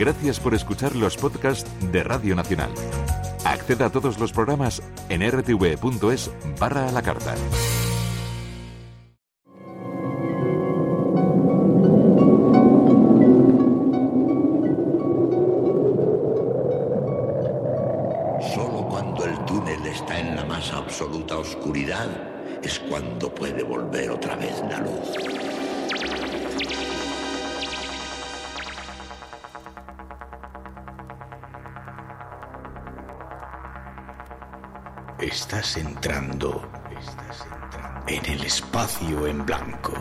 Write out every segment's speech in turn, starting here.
Gracias por escuchar los podcasts de Radio Nacional. Acceda a todos los programas en rtv.es barra a la carta. Estás entrando en el espacio en blanco.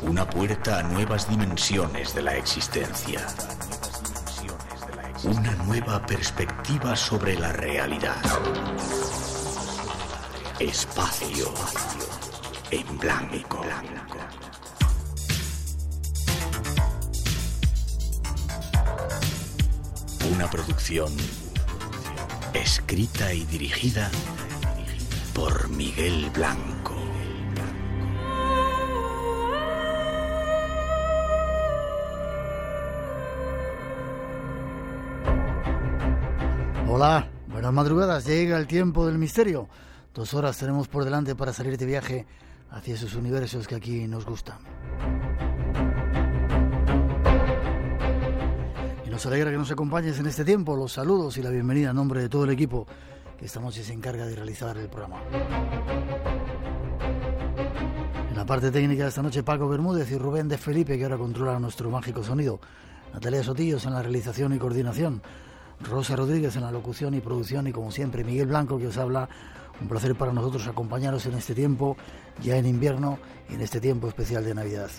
Una puerta a nuevas dimensiones de la existencia. Una nueva perspectiva sobre la realidad. Espacio en blanco. Una producción escrita y dirigida por Miguel Blanco. Hola, buenas madrugadas, llega el tiempo del misterio. Dos horas tenemos por delante para salir de viaje hacia esos universos que aquí nos gustan. Nos alegra que nos acompañes en este tiempo. Los saludos y la bienvenida en nombre de todo el equipo que esta noche se encarga de realizar el programa. En la parte técnica de esta noche Paco Bermúdez y Rubén de Felipe que ahora controla nuestro mágico sonido. Natalia Sotillos en la realización y coordinación. Rosa Rodríguez en la locución y producción y como siempre Miguel Blanco que os habla. Un placer para nosotros acompañaros en este tiempo, ya en invierno y en este tiempo especial de Navidad.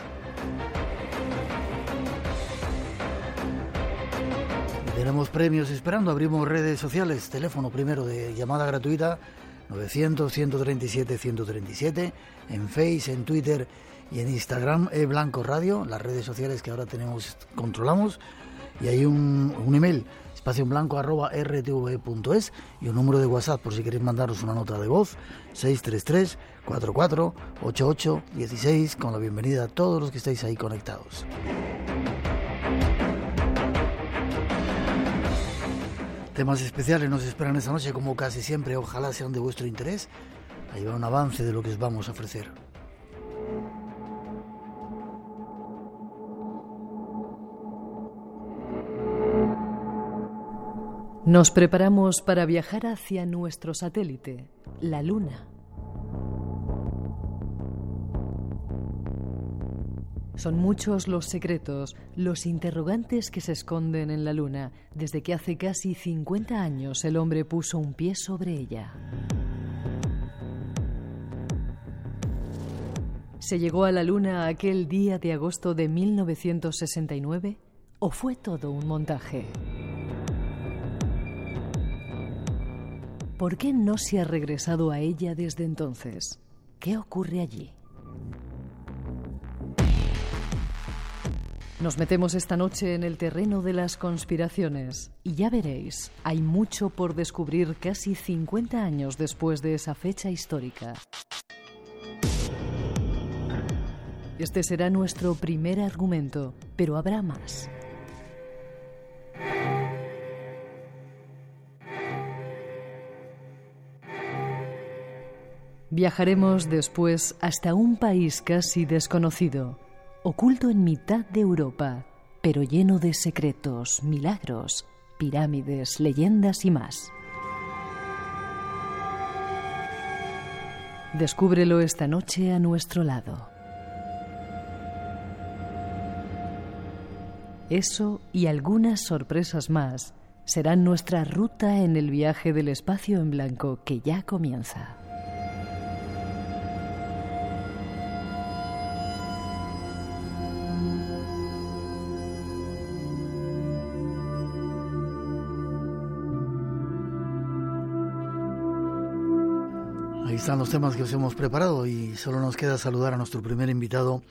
Tenemos premios esperando, abrimos redes sociales, teléfono primero de llamada gratuita 900-137-137, en Face, en Twitter y en Instagram, e Blanco Radio, las redes sociales que ahora tenemos, controlamos, y hay un, un email espacio blanco arroba rtv.es y un número de WhatsApp por si queréis mandaros una nota de voz 633 44 88 16 con la bienvenida a todos los que estáis ahí conectados. Temas especiales nos esperan esta noche como casi siempre, ojalá sean de vuestro interés. Ahí va un avance de lo que os vamos a ofrecer. Nos preparamos para viajar hacia nuestro satélite, la Luna. Son muchos los secretos, los interrogantes que se esconden en la Luna desde que hace casi 50 años el hombre puso un pie sobre ella. ¿Se llegó a la Luna aquel día de agosto de 1969 o fue todo un montaje? ¿Por qué no se ha regresado a ella desde entonces? ¿Qué ocurre allí? Nos metemos esta noche en el terreno de las conspiraciones y ya veréis, hay mucho por descubrir casi 50 años después de esa fecha histórica. Este será nuestro primer argumento, pero habrá más. Viajaremos después hasta un país casi desconocido, oculto en mitad de Europa, pero lleno de secretos, milagros, pirámides, leyendas y más. Descúbrelo esta noche a nuestro lado. Eso y algunas sorpresas más serán nuestra ruta en el viaje del espacio en blanco que ya comienza. Están los temas que os hemos preparado y solo nos queda saludar a nuestro primer invitado.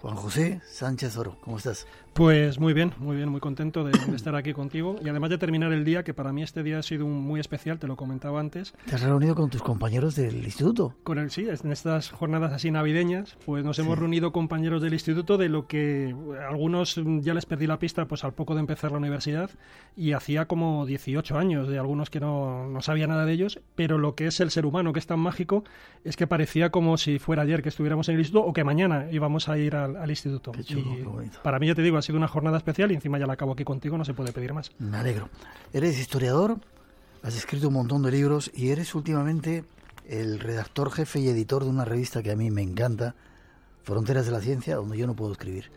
Juan José Sánchez Oro, ¿cómo estás? Pues muy bien, muy bien, muy contento de, estar aquí contigo y además de terminar el día, que para mí este día ha sido muy especial, te lo comentaba antes. ¿Te has reunido con tus compañeros del instituto? Con el, sí, en estas jornadas así navideñas, pues nos hemos reunido compañeros del instituto de lo que algunos ya les perdí la pista pues al poco de empezar la universidad y hacía como 18 años de algunos que no, no sabía nada de ellos, pero lo que es el ser humano, que es tan mágico, es que parecía como si fuera ayer que estuviéramos en el instituto o que mañana íbamos a ir al, instituto. para mí, ya te digo, ha sido una jornada especial y encima ya la acabo aquí contigo, no se puede pedir más. Me alegro. Eres historiador, has escrito un montón de libros y eres últimamente el redactor jefe y editor de una revista que a mí me encanta, Fronteras de la Ciencia, donde yo no puedo escribir.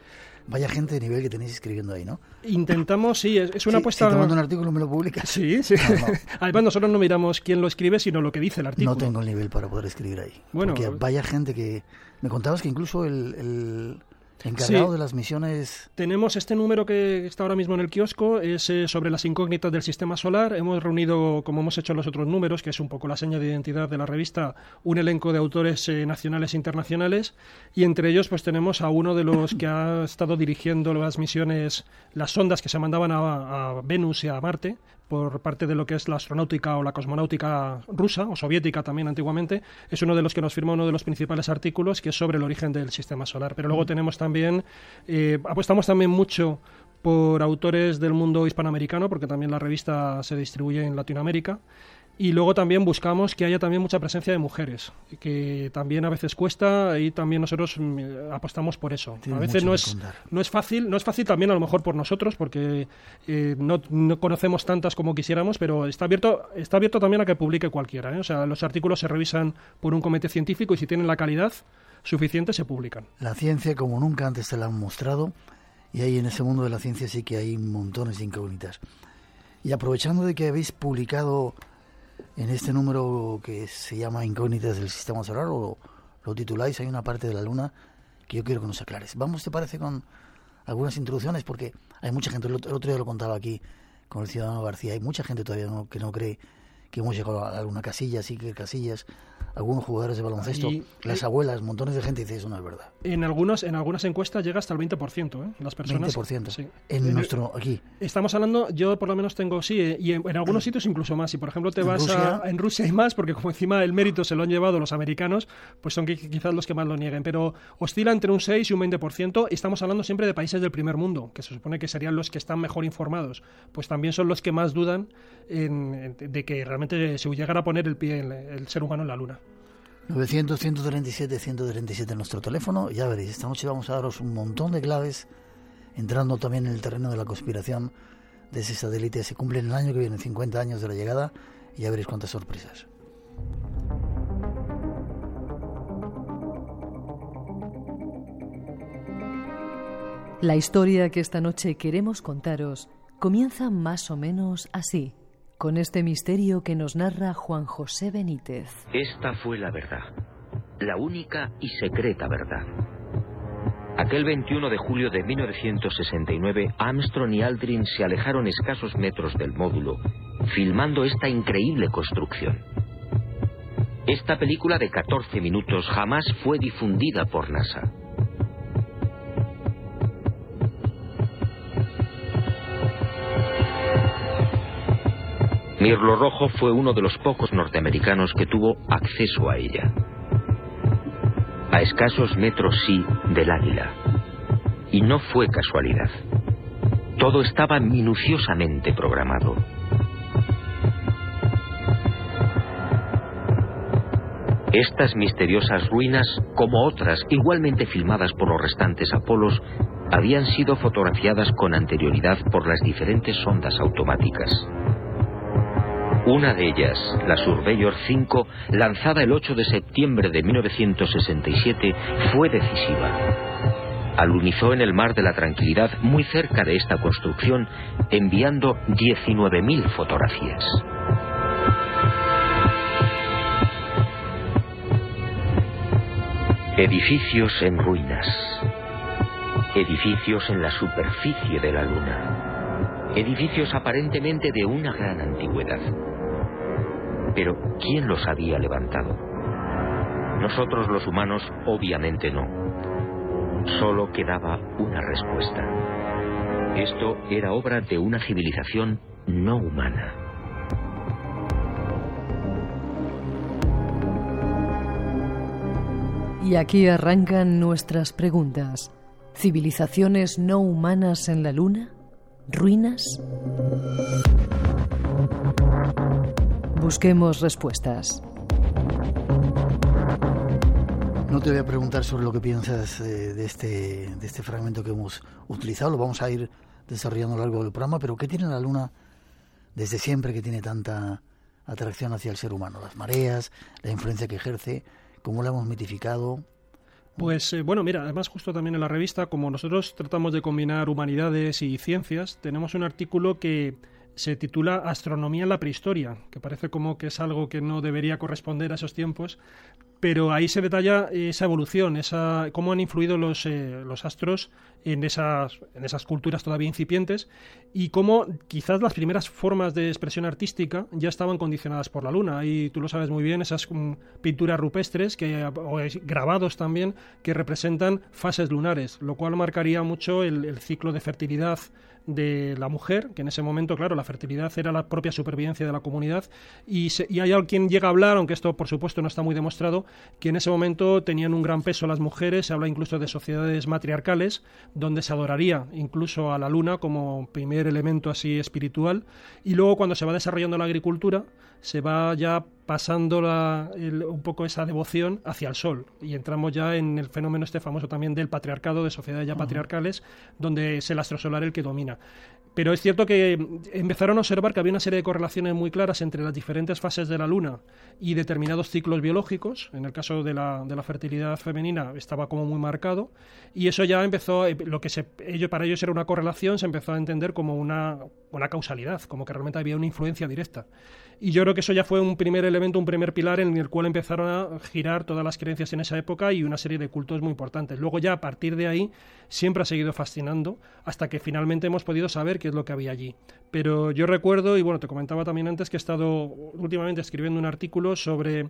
Vaya gente de nivel que tenéis escribiendo ahí, ¿no? Intentamos, sí, es, una apuesta... Si te mando un artículo, ¿me lo publicas? Sí, sí. Además, nosotros no miramos quién lo escribe, sino lo que dice el artículo. No tengo el nivel para poder escribir ahí. Bueno, porque vaya gente que... Me contabas que incluso el encargado de las misiones. Tenemos este número que está ahora mismo en el kiosco, es eh, sobre las incógnitas del sistema solar. Hemos reunido, como hemos hecho en los otros números, que es un poco la seña de identidad de la revista, un elenco de autores eh, nacionales e internacionales, y entre ellos pues tenemos a uno de los que ha estado dirigiendo las misiones, las sondas que se mandaban a Venus y a Marte, por parte de lo que es la astronáutica o la cosmonáutica rusa o soviética también antiguamente, es uno de los que nos firma uno de los principales artículos que es sobre el origen del sistema solar. Pero luego mm. tenemos también, eh, apostamos también mucho por autores del mundo hispanoamericano, porque también la revista se distribuye en Latinoamérica. Y luego también buscamos que haya también mucha presencia de mujeres, que también a veces cuesta y también nosotros mm, apostamos por eso. a veces no es, no es fácil, no es fácil también a lo mejor por nosotros, porque eh, no, no, conocemos tantas como quisiéramos, pero está abierto, está abierto también a que publique cualquiera. ¿eh? O sea, los artículos se revisan por un comité científico y si tienen la calidad suficiente se publican. La ciencia como nunca antes te la han mostrado y ahí en ese mundo de la ciencia sí que hay montones de incógnitas. Y aprovechando de que habéis publicado en este número que se llama Incógnitas del Sistema Solar, o lo tituláis, hay una parte de la Luna que yo quiero que nos aclares. Vamos, ¿te parece con algunas introducciones? Porque hay mucha gente, el otro día lo contaba aquí con el ciudadano García, hay mucha gente todavía que no cree que hemos llegado a alguna casilla, así que Casillas algunos jugadores de baloncesto, las abuelas, montones de gente dice eso no es verdad. En algunos, en algunas encuestas llega hasta el 20%, ¿eh? Las personas. 20%. Sí. En nuestro aquí. Estamos hablando, yo por lo menos tengo sí, eh, y en, algunos sitios incluso más. Si por ejemplo te vas a en Rusia hay más, porque como encima el mérito se lo han llevado los americanos, pues son quizás los que más lo nieguen. Pero oscila entre un 6 y un 20%. Y estamos hablando siempre de países del primer mundo, que se supone que serían los que están mejor informados. Pues también son los que más dudan de que realmente se llegara a poner el pie el ser humano en la luna. 900 137 137 en nuestro teléfono. Ya veréis, esta noche vamos a daros un montón de claves, entrando también en el terreno de la conspiración de ese satélite. Se cumple en el año que viene 50 años de la llegada y ya veréis cuántas sorpresas. La historia que esta noche queremos contaros comienza más o menos así con este misterio que nos narra Juan José Benítez. Esta fue la verdad, la única y secreta verdad. Aquel 21 de julio de 1969, Armstrong y Aldrin se alejaron escasos metros del módulo, filmando esta increíble construcción. Esta película de 14 minutos jamás fue difundida por NASA. Mirlo Rojo fue uno de los pocos norteamericanos que tuvo acceso a ella. A escasos metros sí del águila. Y no fue casualidad. Todo estaba minuciosamente programado. Estas misteriosas ruinas, como otras igualmente filmadas por los restantes Apolos, habían sido fotografiadas con anterioridad por las diferentes sondas automáticas. Una de ellas, la Surveyor 5, lanzada el 8 de septiembre de 1967, fue decisiva. Alunizó en el mar de la tranquilidad muy cerca de esta construcción, enviando 19.000 fotografías. Edificios en ruinas. Edificios en la superficie de la Luna. Edificios aparentemente de una gran antigüedad. Pero ¿quién los había levantado? Nosotros los humanos obviamente no. Solo quedaba una respuesta. Esto era obra de una civilización no humana. Y aquí arrancan nuestras preguntas. ¿Civilizaciones no humanas en la Luna? ¿Ruinas? Busquemos respuestas. No te voy a preguntar sobre lo que piensas de, este, de este fragmento que hemos utilizado, lo vamos a ir desarrollando a lo largo del programa, pero ¿qué tiene la Luna desde siempre que tiene tanta atracción hacia el ser humano? Las mareas, la influencia que ejerce, cómo la hemos mitificado. Pues eh, bueno, mira, además justo también en la revista, como nosotros tratamos de combinar humanidades y ciencias, tenemos un artículo que se titula Astronomía en la prehistoria, que parece como que es algo que no debería corresponder a esos tiempos, pero ahí se detalla esa evolución, esa, cómo han influido los, eh, los astros en esas, en esas culturas todavía incipientes y cómo quizás las primeras formas de expresión artística ya estaban condicionadas por la luna. Y tú lo sabes muy bien, esas mm, pinturas rupestres que, o grabados también que representan fases lunares, lo cual marcaría mucho el, ciclo de fertilidad de la mujer, que en ese momento, claro, la fertilidad era la propia supervivencia de la comunidad, y, y hay alguien llega a hablar, aunque esto por supuesto no está muy demostrado, que en ese momento tenían un gran peso las mujeres, se habla incluso de sociedades matriarcales, donde se adoraría incluso a la luna como primer elemento así espiritual, y luego cuando se va desarrollando la agricultura, se va ya pasando la, un poco esa devoción hacia el sol y entramos ya en el fenómeno este famoso también del patriarcado, de sociedades ya patriarcales, donde es el astro solar el que domina. Pero es cierto que empezaron a observar que había una serie de correlaciones muy claras entre las diferentes fases de la Luna y determinados ciclos biológicos. En el caso de la, de la fertilidad femenina estaba como muy marcado. Y eso ya empezó, eh, lo que se, para ellos era una correlación, se empezó a entender como una, una causalidad, como que realmente había una influencia directa. Y yo creo que eso ya fue un primer elemento, un primer pilar en el cual empezaron a girar todas las creencias en esa época y una serie de cultos muy importantes. Luego ya a partir de ahí siempre ha seguido fascinando hasta que finalmente hemos podido saber qué es lo que había allí. Pero yo recuerdo, y bueno, te comentaba también antes que he estado últimamente escribiendo un artículo sobre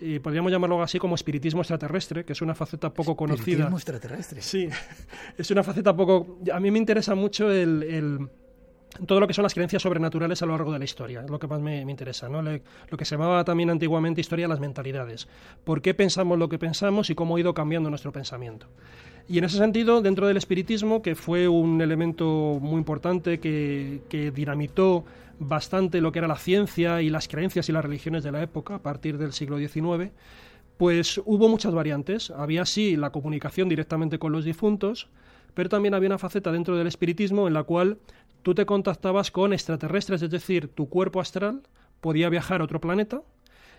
eh, podríamos llamarlo así como espiritismo extraterrestre, que es una faceta poco conocida. Espiritismo extraterrestre. Sí, es una faceta poco... A mí me interesa mucho el todo lo que son las creencias sobrenaturales a lo largo de la historia, es lo que más me, interesa, ¿no? lo que se llamaba también antiguamente historia de las mentalidades. ¿Por qué pensamos lo que pensamos y cómo ha ido cambiando nuestro pensamiento? Y en ese sentido, dentro del espiritismo, que fue un elemento muy importante que, que dinamitó bastante lo que era la ciencia y las creencias y las religiones de la época, a partir del siglo XIX, pues hubo muchas variantes. Había sí la comunicación directamente con los difuntos, pero también había una faceta dentro del espiritismo en la cual tú te contactabas con extraterrestres, es decir, tu cuerpo astral podía viajar a otro planeta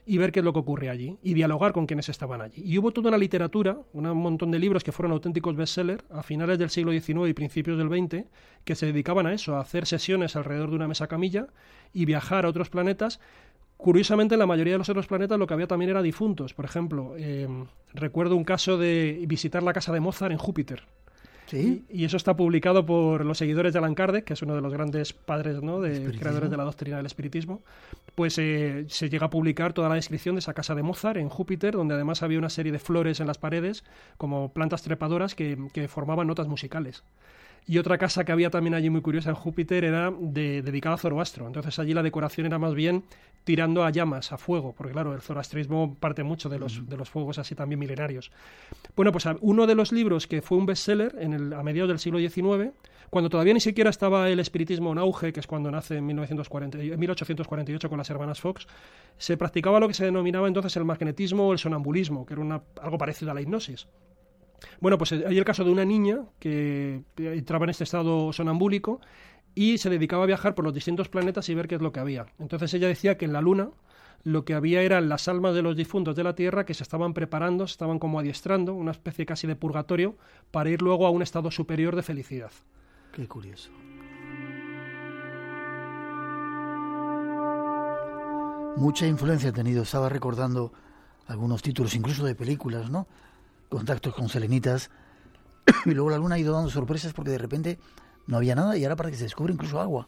y ver qué es lo que ocurre allí y dialogar con quienes estaban allí. Y hubo toda una literatura, un montón de libros que fueron auténticos bestsellers a finales del siglo XIX y principios del XX que se dedicaban a eso, a hacer sesiones alrededor de una mesa camilla y viajar a otros planetas. Curiosamente, en la mayoría de los otros planetas lo que había también era difuntos. Por ejemplo, eh, recuerdo un caso de visitar la casa de Mozart en Júpiter. Y, eso está publicado por los seguidores de Alan Kardec, que es uno de los grandes padres, ¿no? de creadores de la doctrina del espiritismo. Pues eh, se llega a publicar toda la descripción de esa casa de Mozart en Júpiter, donde además había una serie de flores en las paredes, como plantas trepadoras que formaban notas musicales. Y otra casa que había también allí muy curiosa en Júpiter era de, dedicada a Zoroastro. Entonces allí la decoración era más bien tirando a llamas, a fuego, porque claro, el zoroastrismo parte mucho de los, de los fuegos así también milenarios. Bueno, pues uno de los libros que fue un bestseller en el, a mediados del siglo XIX, cuando todavía ni siquiera estaba el espiritismo en auge, que es cuando nace en 1940, 1848 con las hermanas Fox, se practicaba lo que se denominaba entonces el magnetismo o el sonambulismo, que era una, algo parecido a la hipnosis. Bueno, pues hay el caso de una niña que entraba en este estado sonambúlico y se dedicaba a viajar por los distintos planetas y ver qué es lo que había. Entonces ella decía que en la Luna lo que había eran las almas de los difuntos de la Tierra que se estaban preparando, se estaban como adiestrando, una especie casi de purgatorio, para ir luego a un estado superior de felicidad. Qué curioso. Mucha influencia ha tenido, estaba recordando algunos títulos, incluso de películas, ¿no? Contactos con selenitas y luego la luna ha ido dando sorpresas porque de repente no había nada y ahora para que se descubre incluso agua.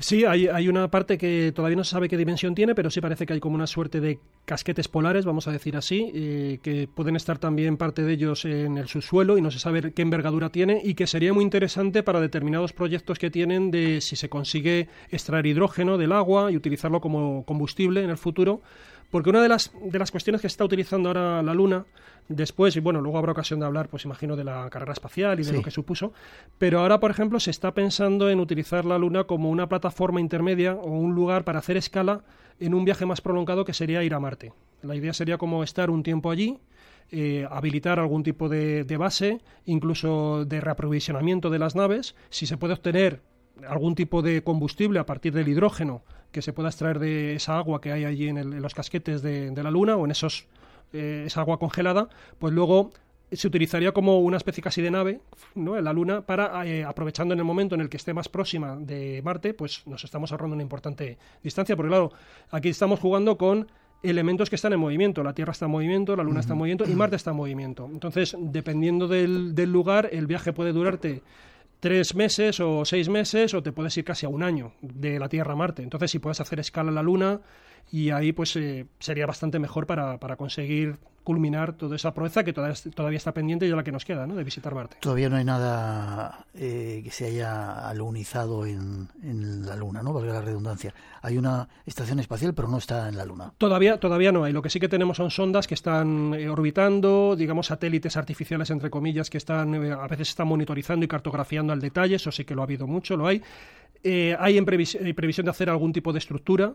Sí, hay, hay, una parte que todavía no se sabe qué dimensión tiene, pero sí parece que hay como una suerte de casquetes polares, vamos a decir así, eh, que pueden estar también parte de ellos en el subsuelo y no se sabe qué envergadura tiene y que sería muy interesante para determinados proyectos que tienen de si se consigue extraer hidrógeno del agua y utilizarlo como combustible en el futuro porque una de las, de las cuestiones que está utilizando ahora la Luna, después, y bueno, luego habrá ocasión de hablar, pues imagino, de la carrera espacial y de lo que supuso, pero ahora, por ejemplo, se está pensando en utilizar la Luna como una plataforma intermedia o un lugar para hacer escala en un viaje más prolongado que sería ir a Marte. La idea sería como estar un tiempo allí, eh, habilitar algún tipo de, de, base, incluso de reaprovisionamiento de las naves, si se puede obtener algún tipo de combustible a partir del hidrógeno que se pueda extraer de esa agua que hay allí en, los casquetes de, la Luna o en esos eh, esa agua congelada, pues luego se utilizaría como una especie casi de nave ¿no? en la Luna para, eh, aprovechando en el momento en el que esté más próxima de Marte, pues nos estamos ahorrando una importante distancia, porque claro, aquí estamos jugando con elementos que están en movimiento. La Tierra está en movimiento, la Luna está en movimiento y Marte está en movimiento. Entonces, dependiendo del, del lugar, el viaje puede durarte tres meses o seis meses o te puedes ir casi a un año de la Tierra a Marte. Entonces, si puedes hacer escala en la Luna y ahí pues eh, sería bastante mejor para, para, conseguir culminar toda esa proeza que todavía, todavía está pendiente y la que nos queda, ¿no? De visitar Marte. Todavía no hay nada eh, que se haya alunizado en, en, la Luna, ¿no? Valga la redundancia. Hay una estación espacial, pero no está en la Luna. Todavía, todavía no hay. Lo que sí que tenemos son sondas que están eh, orbitando, digamos satélites artificiales, entre comillas, que están a veces están monitorizando y cartografiando al detalle. Eso sí que lo ha habido mucho, lo hay. hay en previsión de hacer algún tipo de estructura.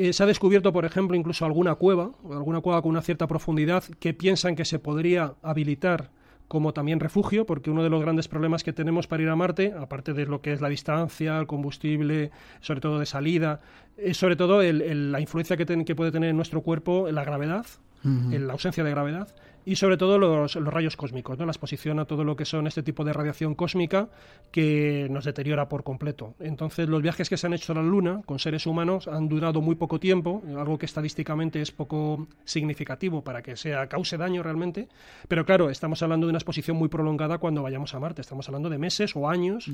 Eh, se ha descubierto, por ejemplo, incluso alguna cueva, alguna cueva con una cierta profundidad, que piensan que se podría habilitar como también refugio, porque uno de los grandes problemas que tenemos para ir a Marte, aparte de lo que es la distancia, el combustible, sobre todo de salida, es sobre todo la influencia que, que, puede tener en nuestro cuerpo la gravedad, en la ausencia de gravedad, y sobre todo los, rayos cósmicos, ¿no? la exposición a todo lo que son este tipo de radiación cósmica que nos deteriora por completo. Entonces, los viajes que se han hecho a la Luna con seres humanos han durado muy poco tiempo, algo que estadísticamente es poco significativo para que sea cause daño realmente, pero claro, estamos hablando de una exposición muy prolongada cuando vayamos a Marte, estamos hablando de meses o años,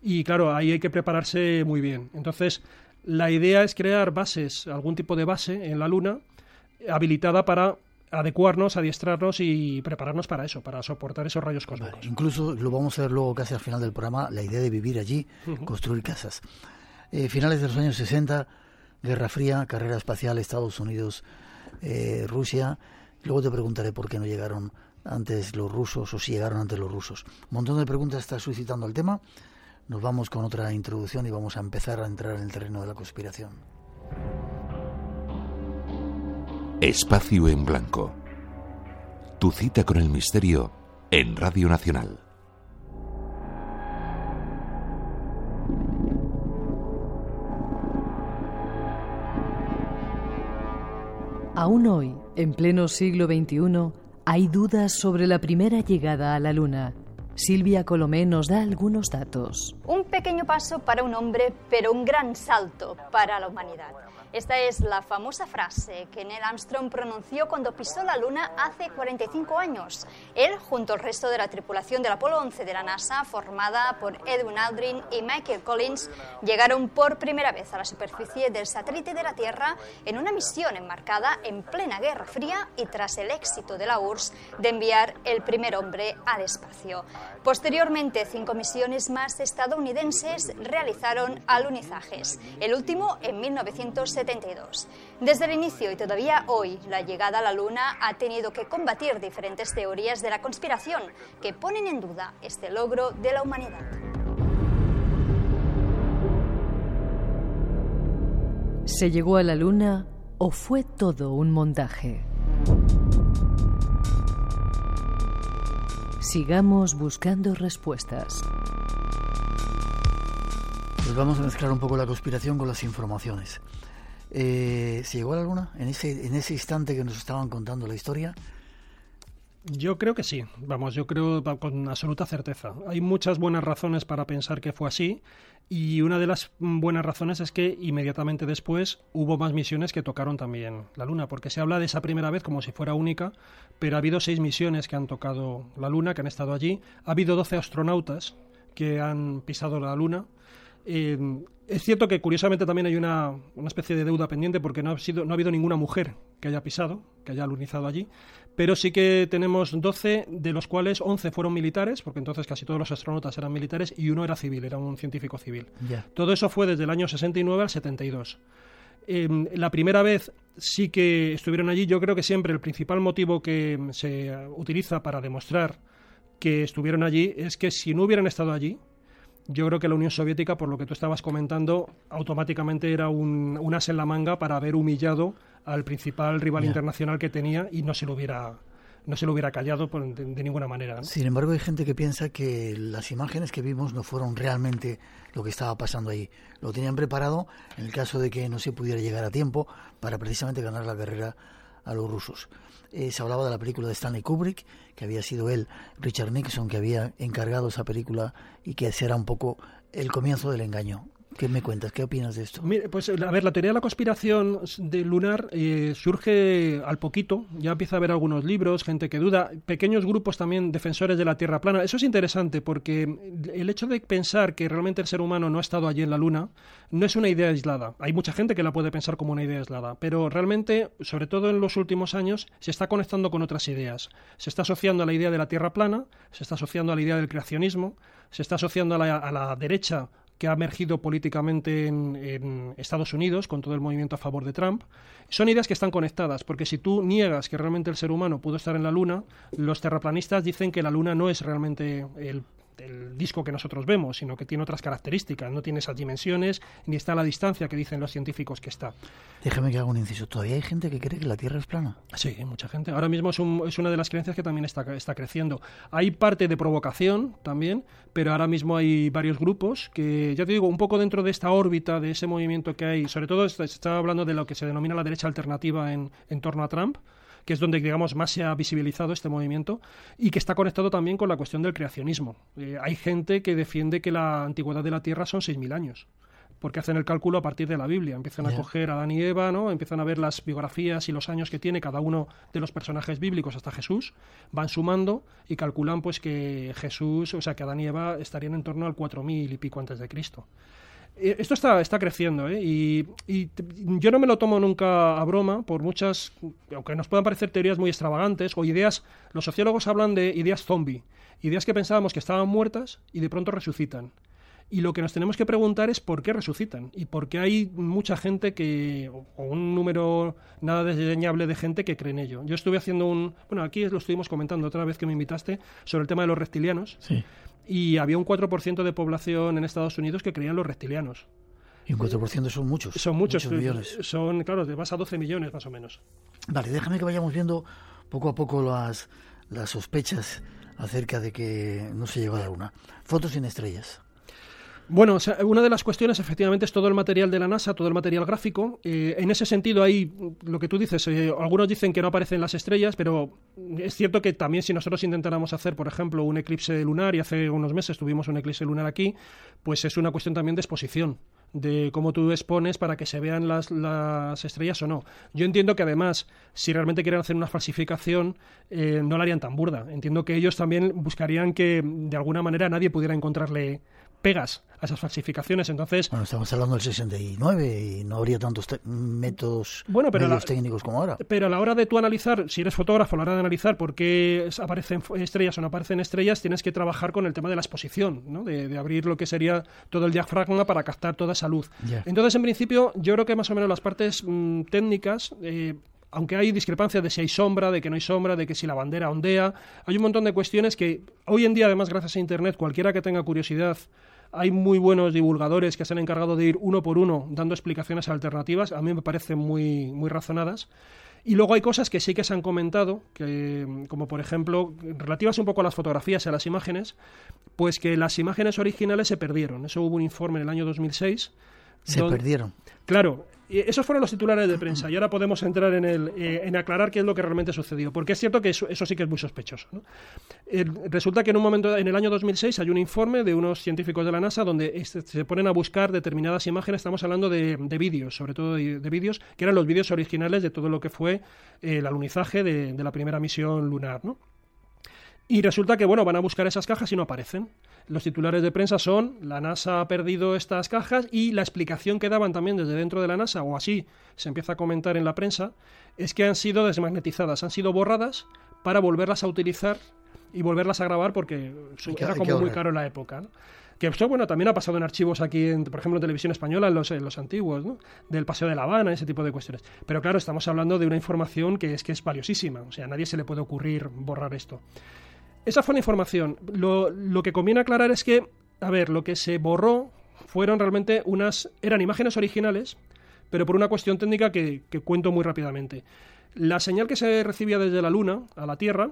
y claro, ahí hay que prepararse muy bien. Entonces, la idea es crear bases, algún tipo de base en la Luna habilitada para adecuarnos, adiestrarnos y prepararnos para eso, para soportar esos rayos cósmicos. incluso lo vamos a ver luego casi al final del programa, la idea de vivir allí, construir casas. Eh, finales de los años 60, Guerra Fría, carrera espacial, Estados Unidos, eh, Rusia. Luego te preguntaré por qué no llegaron antes los rusos o si llegaron antes los rusos. Un montón de preguntas está suscitando el tema. Nos vamos con otra introducción y vamos a empezar a entrar en el terreno de la conspiración. Espacio en Blanco. Tu cita con el misterio en Radio Nacional. Aún hoy, en pleno siglo XXI, hay dudas sobre la primera llegada a la Luna. Silvia Colomé nos da algunos datos. Un pequeño paso para un hombre, pero un gran salto para la humanidad. Esta es la famosa frase que Neil Armstrong pronunció cuando pisó la Luna hace 45 años. Él, junto al resto de la tripulación del Apolo 11 de la NASA, formada por Edwin Aldrin y Michael Collins, llegaron por primera vez a la superficie del satélite de la Tierra en una misión enmarcada en plena Guerra Fría y tras el éxito de la URSS de enviar el primer hombre al espacio. Posteriormente, cinco misiones más estadounidenses realizaron alunizajes, el último en 1970 desde el inicio y todavía hoy, la llegada a la Luna ha tenido que combatir diferentes teorías de la conspiración que ponen en duda este logro de la humanidad. ¿Se llegó a la Luna o fue todo un montaje? Sigamos buscando respuestas. Pues vamos a mezclar un poco la conspiración con las informaciones. Eh, ¿Se llegó a la luna en ese, en ese instante que nos estaban contando la historia? Yo creo que sí, vamos, yo creo con absoluta certeza. Hay muchas buenas razones para pensar que fue así y una de las buenas razones es que inmediatamente después hubo más misiones que tocaron también la Luna, porque se habla de esa primera vez como si fuera única, pero ha habido seis misiones que han tocado la Luna, que han estado allí. Ha habido doce astronautas que han pisado la Luna. Eh, Es cierto que curiosamente también hay una, una, especie de deuda pendiente porque no ha, sido, no ha habido ninguna mujer que haya pisado, que haya alunizado allí, pero sí que tenemos 12, de los cuales 11 fueron militares, porque entonces casi todos los astronautas eran militares, y uno era civil, era un científico civil. Todo eso fue desde el año 69 al 72. Em, la primera vez sí que estuvieron allí. Yo creo que siempre el principal motivo que se utiliza para demostrar que estuvieron allí es que si no hubieran estado allí, yo creo que la Unión Soviética, por lo que tú estabas comentando, automáticamente era un, as en la manga para haber humillado al principal rival internacional que tenía y no se lo hubiera no se lo hubiera callado de, ninguna manera. Sin embargo, hay gente que piensa que las imágenes que vimos no fueron realmente lo que estaba pasando ahí. Lo tenían preparado en el caso de que no se pudiera llegar a tiempo para precisamente ganar la carrera a los rusos. Eh, se hablaba de la película de Stanley Kubrick, que había sido él, Richard Nixon, que había encargado esa película y que ese era un poco el comienzo del engaño. ¿Qué me cuentas? ¿Qué opinas de esto? pues a ver, la teoría de la conspiración de lunar eh, surge al poquito. Ya empieza a haber algunos libros, gente que duda, pequeños grupos también defensores de la Tierra plana. Eso es interesante porque el hecho de pensar que realmente el ser humano no ha estado allí en la Luna no es una idea aislada. Hay mucha gente que la puede pensar como una idea aislada, pero realmente, sobre todo en los últimos años, se está conectando con otras ideas. Se está asociando a la idea de la Tierra plana, se está asociando a la idea del creacionismo, se está asociando a la, a la derecha que ha emergido políticamente en, Estados Unidos con todo el movimiento a favor de Trump, son ideas que están conectadas, porque si tú niegas que realmente el ser humano pudo estar en la Luna, los terraplanistas dicen que la Luna no es realmente el el disco que nosotros vemos, sino que tiene otras características, no tiene esas dimensiones ni está a la distancia que dicen los científicos que está. Déjame que haga un inciso. ¿Todavía hay gente que cree que la Tierra es plana? Sí, mucha gente. Ahora mismo es, es una de las creencias que también está, está creciendo. Hay parte de provocación también, pero ahora mismo hay varios grupos que, ya te digo, un poco dentro de esta órbita, de ese movimiento que hay, sobre todo se está hablando de lo que se denomina la derecha alternativa en, en torno a Trump, que es donde digamos más se ha visibilizado este movimiento y que está conectado también con la cuestión del creacionismo. Eh, hay gente que defiende que la antigüedad de la Tierra son 6.000 años porque hacen el cálculo a partir de la Biblia. Empiezan a coger a Adán y Eva, ¿no? Empiezan a ver las biografías y los años que tiene cada uno de los personajes bíblicos hasta Jesús, van sumando y calculan pues que Jesús, o sea, que Adán y Eva estarían en torno al 4000 y pico antes de Cristo. Eh, esto está, está creciendo, ¿eh? Y, yo no me lo tomo nunca a broma por muchas, aunque nos puedan parecer teorías muy extravagantes o ideas, los sociólogos hablan de ideas zombie, ideas que pensábamos que estaban muertas y de pronto resucitan. Y lo que nos tenemos que preguntar es por qué resucitan y por qué hay mucha gente que, o un número nada desdeñable de gente que cree en ello. Yo estuve haciendo un, bueno, aquí lo estuvimos comentando otra vez que me invitaste sobre el tema de los reptilianos. Sí y había un 4% de población en Estados Unidos que creían los reptilianos. Y un 4% son muchos. Son muchos, millones. Son, claro, de más a 12 millones más o menos. Vale, déjame que vayamos viendo poco a poco las, las sospechas acerca de que no se llegó a la luna. Fotos sin estrellas. Bueno, una de las cuestiones efectivamente es todo el material de la NASA, todo el material gráfico. Eh, en ese sentido, hay lo que tú dices, eh, algunos dicen que no aparecen las estrellas, pero es cierto que también si nosotros intentáramos hacer, por ejemplo, un eclipse lunar, y hace unos meses tuvimos un eclipse lunar aquí, pues es una cuestión también de exposición de cómo tú expones para que se vean las, las, estrellas o no. Yo entiendo que además, si realmente quieren hacer una falsificación, eh, no la harían tan burda. Entiendo que ellos también buscarían que de alguna manera nadie pudiera encontrarle pegas a esas falsificaciones. Entonces, bueno, estamos hablando del 69 y no habría tantos métodos bueno, pero técnicos como ahora. Pero a la hora de tú analizar, si eres fotógrafo, a la hora de analizar por qué aparecen estrellas o no aparecen estrellas, tienes que trabajar con el tema de la exposición, ¿no? de, abrir lo que sería todo el diafragma para captar toda esa luz. Entonces, en principio, yo creo que más o menos las partes mm, técnicas... Eh, aunque hay discrepancias de si hay sombra, de que no hay sombra, de que si la bandera ondea, hay un montón de cuestiones que hoy en día, además, gracias a Internet, cualquiera que tenga curiosidad hay muy buenos divulgadores que se han encargado de ir uno por uno dando explicaciones alternativas. A mí me parecen muy, muy razonadas. Y luego hay cosas que sí que se han comentado, que, como por ejemplo, relativas un poco a las fotografías y a las imágenes, pues que las imágenes originales se perdieron. Eso hubo un informe en el año 2006. Se perdieron. Claro, esos fueron los titulares de prensa y ahora podemos entrar en, el, eh, en aclarar qué es lo que realmente sucedió, porque es cierto que eso, sí que es muy sospechoso. Eh, resulta que en un momento, en el año 2006, hay un informe de unos científicos de la NASA donde se ponen a buscar determinadas imágenes, estamos hablando de, vídeos, sobre todo de, vídeos, que eran los vídeos originales de todo lo que fue el alunizaje de, de la primera misión lunar. ¿no? Y resulta que, bueno, van a buscar esas cajas y no aparecen. Los titulares de prensa son, la NASA ha perdido estas cajas y la explicación que daban también desde dentro de la NASA, o así se empieza a comentar en la prensa, es que han sido desmagnetizadas, han sido borradas para volverlas a utilizar y volverlas a grabar porque era como muy caro en la época. Que esto, bueno, también ha pasado en archivos aquí, en, por ejemplo, en televisión española, en los, los antiguos, ¿no? Del Paseo de La Habana, ese tipo de cuestiones. Pero claro, estamos hablando de una información que es que es valiosísima. O sea, a nadie se le puede ocurrir borrar esto. Esa fue la información. Lo, lo que conviene aclarar es que, a ver, lo que se borró fueron realmente unas... eran imágenes originales, pero por una cuestión técnica que, que cuento muy rápidamente. La señal que se recibía desde la Luna a la Tierra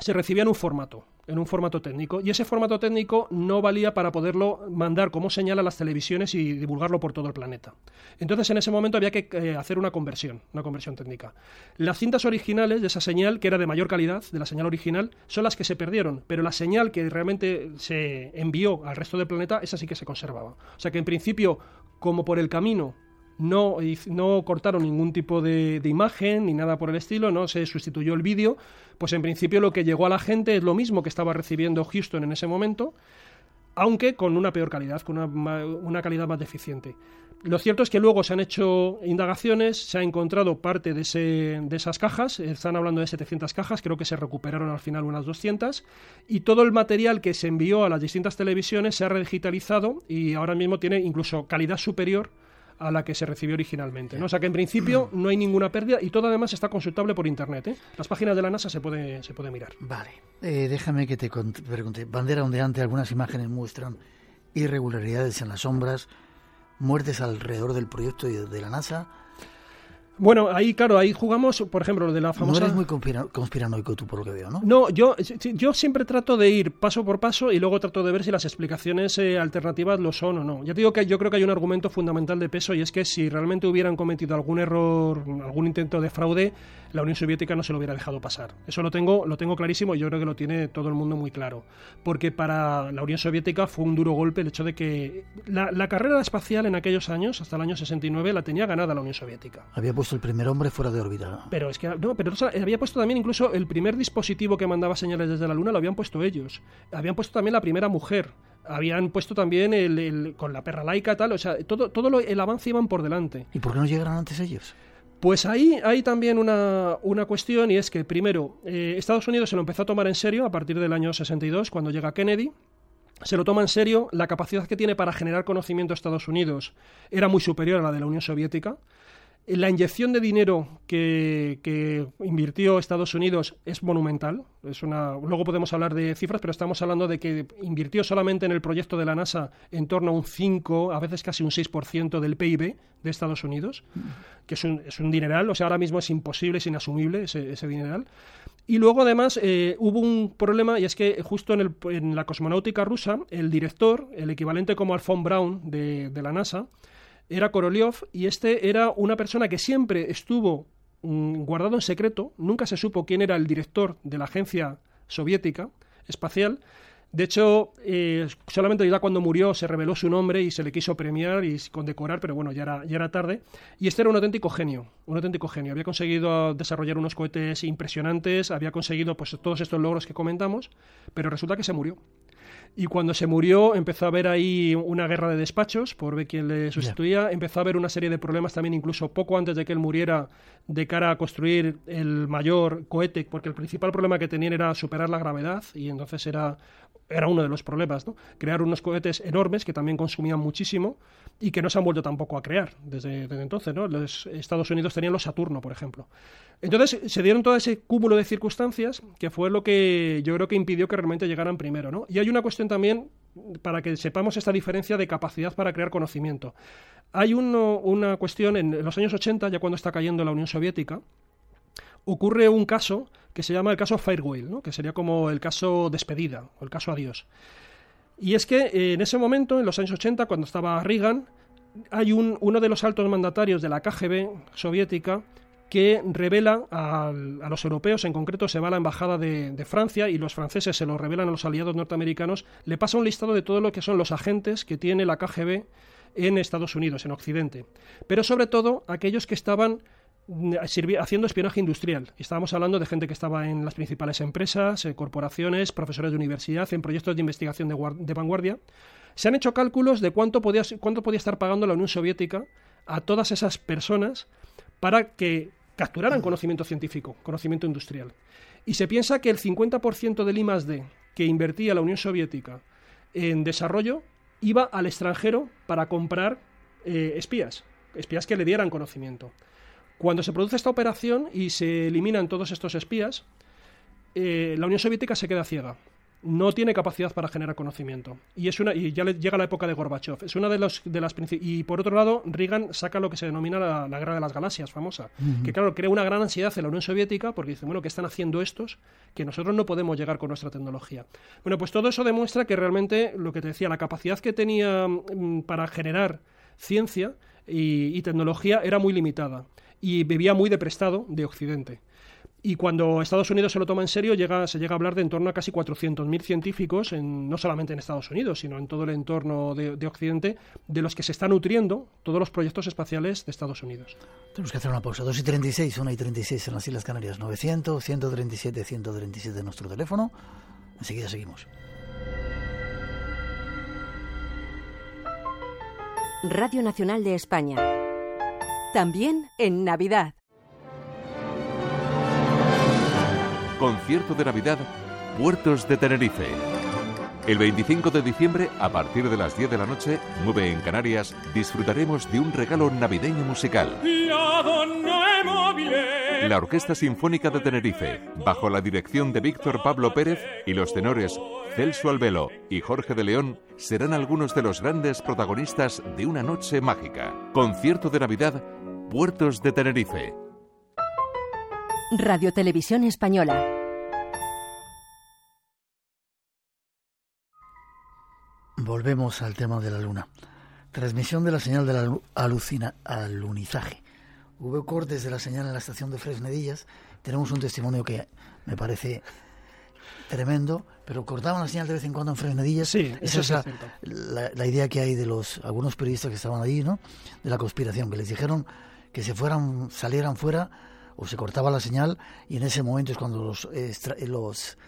se recibía en un formato, en un formato técnico, y ese formato técnico no valía para poderlo mandar como señal a las televisiones y divulgarlo por todo el planeta. Entonces, en ese momento había que eh, hacer una conversión, una conversión técnica. Las cintas originales de esa señal, que era de mayor calidad, de la señal original, son las que se perdieron, pero la señal que realmente se envió al resto del planeta, esa sí que se conservaba. O sea que, en principio, como por el camino no, no cortaron ningún tipo de, imagen ni nada por el estilo, no se sustituyó el vídeo, pues en principio lo que llegó a la gente es lo mismo que estaba recibiendo Houston en ese momento, aunque con una peor calidad, con una, calidad más deficiente. Lo cierto es que luego se han hecho indagaciones, se ha encontrado parte de, ese, de esas cajas, están hablando de 700 cajas, creo que se recuperaron al final unas 200, y todo el material que se envió a las distintas televisiones se ha redigitalizado y ahora mismo tiene incluso calidad superior a la que se recibió originalmente. ¿no? O sea que en principio no hay ninguna pérdida y todo además está consultable por internet. ¿eh? Las páginas de la NASA se puede, se puede mirar. Vale. Eh, déjame que te pregunte. Bandera ondeante, algunas imágenes muestran irregularidades en las sombras, muertes alrededor del proyecto de la NASA bueno, ahí, claro, ahí jugamos, por ejemplo, lo de la famosa... No eres muy conspiranoico tú, por lo que veo, ¿no? No, yo, yo siempre trato de ir paso por paso y luego trato de ver si las explicaciones eh, alternativas lo son o no. Ya te digo que yo creo que hay un argumento fundamental de peso y es que si realmente hubieran cometido algún error, algún intento de fraude, la Unión Soviética no se lo hubiera dejado pasar. Eso lo tengo, lo tengo clarísimo y yo creo que lo tiene todo el mundo muy claro. Porque para la Unión Soviética fue un duro golpe el hecho de que la, carrera espacial en aquellos años, hasta el año 69, la tenía ganada la Unión Soviética. Había puesto el primer hombre fuera de órbita. Pero es que no, pero había puesto también incluso el primer dispositivo que mandaba señales desde la Luna lo habían puesto ellos. Habían puesto también la primera mujer habían puesto también el, con la perra laica tal, o sea, todo, todo el avance iban por delante. ¿Y por qué no llegaron antes ellos? Pues ahí hay también una, una, cuestión y es que primero eh, Estados Unidos se lo empezó a tomar en serio a partir del año 62 cuando llega Kennedy. Se lo toma en serio, la capacidad que tiene para generar conocimiento Estados Unidos era muy superior a la de la Unión Soviética. La inyección de dinero que, invirtió Estados Unidos es monumental. Es una, luego podemos hablar de cifras, pero estamos hablando de que invirtió solamente en el proyecto de la NASA en torno a un 5, a veces casi un 6% del PIB de Estados Unidos, que es un, es un dineral. O sea, ahora mismo es imposible, es inasumible ese, dineral. Y luego, además, eh, hubo un problema, y es que justo en, el, en, la cosmonáutica rusa, el director, el equivalente como al von Braun de, de la NASA, era Korolev y este era una persona que siempre estuvo mm, guardado en secreto, nunca se supo quién era el director de la agencia soviética espacial. De hecho, eh, solamente ya cuando murió se reveló su nombre y se le quiso premiar y condecorar, pero bueno, ya era, ya era tarde. Y este era un auténtico genio, un auténtico genio. Había conseguido desarrollar unos cohetes impresionantes, había conseguido pues todos estos logros que comentamos, pero resulta que se murió. Y cuando se murió empezó a haber ahí una guerra de despachos por ver quién le sustituía. Empezó a haber una serie de problemas también, incluso poco antes de que él muriera, de cara a construir el mayor cohete, porque el principal problema que tenían era superar la gravedad y entonces era era uno de los problemas, ¿no? Crear unos cohetes enormes que también consumían muchísimo y que no se han vuelto tampoco a crear desde, entonces, ¿no? Los Estados Unidos tenían los Saturno, por ejemplo. Entonces se dieron todo ese cúmulo de circunstancias que fue lo que yo creo que impidió que realmente llegaran primero, ¿no? Y hay una cuestión también para que sepamos esta diferencia de capacidad para crear conocimiento. Hay una cuestión en los años 80, ya cuando está cayendo la Unión Soviética, ocurre un caso que se llama el caso Firewall, ¿no? que sería como el caso despedida o el caso adiós. Y es que eh, en ese momento, en los años 80, cuando estaba Reagan, hay un, uno de los altos mandatarios de la KGB soviética que revela a, los europeos, en concreto se va a la embajada de, de, Francia y los franceses se lo revelan a los aliados norteamericanos, le pasa un listado de todo lo que son los agentes que tiene la KGB en Estados Unidos, en Occidente, pero sobre todo aquellos que estaban haciendo espionaje industrial. Estábamos hablando de gente que estaba en las principales empresas, eh, corporaciones, profesores de universidad, en proyectos de investigación de, vanguardia. Se han hecho cálculos de cuánto podía, cuánto podía estar pagando la Unión Soviética a todas esas personas para que capturaran conocimiento científico, conocimiento industrial. Y se piensa que el 50% del I+D que invertía la Unión Soviética en desarrollo iba al extranjero para comprar eh, espías, espías que le dieran conocimiento. Cuando se produce esta operación y se eliminan todos estos espías, eh, la Unión Soviética se queda ciega no tiene capacidad para generar conocimiento. Y es una y ya llega la época de Gorbachev. Es una de, los, de las y por otro lado Reagan saca lo que se denomina la, guerra de las galaxias famosa, que claro, crea una gran ansiedad en la Unión Soviética porque dice, bueno, ¿qué están haciendo estos que nosotros no podemos llegar con nuestra tecnología? Bueno, pues todo eso demuestra que realmente lo que te decía, la capacidad que tenía mm, para generar ciencia y, y tecnología era muy limitada y vivía muy deprestado de Occidente. Y cuando Estados Unidos se lo toma en serio, llega, se llega a hablar de en torno a casi 400.000 científicos, en, no solamente en Estados Unidos, sino en todo el entorno de, Occidente, de los que se están nutriendo todos los proyectos espaciales de Estados Unidos. Tenemos que hacer una pausa. 2 y 36, 1 y 36 en las Islas Canarias, 900, 137, 137 de nuestro teléfono. Enseguida seguimos. Radio Nacional de España. También en Navidad. Concierto de Navidad Puertos de Tenerife. El 25 de diciembre, a partir de las 10 de la noche, 9 en Canarias, disfrutaremos de un regalo navideño musical. La Orquesta Sinfónica de Tenerife, bajo la dirección de Víctor Pablo Pérez y los tenores Celso Albelo y Jorge de León, serán algunos de los grandes protagonistas de una noche mágica. Concierto de Navidad Puertos de Tenerife. Radio Televisión Española. Volvemos al tema de la luna. Transmisión de la señal de la alucina, alunizaje. Hubo cortes de la señal en la estación de Fresnedillas. Tenemos un testimonio que me parece tremendo, pero cortaban la señal de vez en cuando en Fresnedillas. Sí, Esa es la, la, idea que hay de los algunos periodistas que estaban allí, ¿no? De la conspiración, que les dijeron que se fueran, salieran fuera o se cortaba la señal y en ese momento es cuando los, los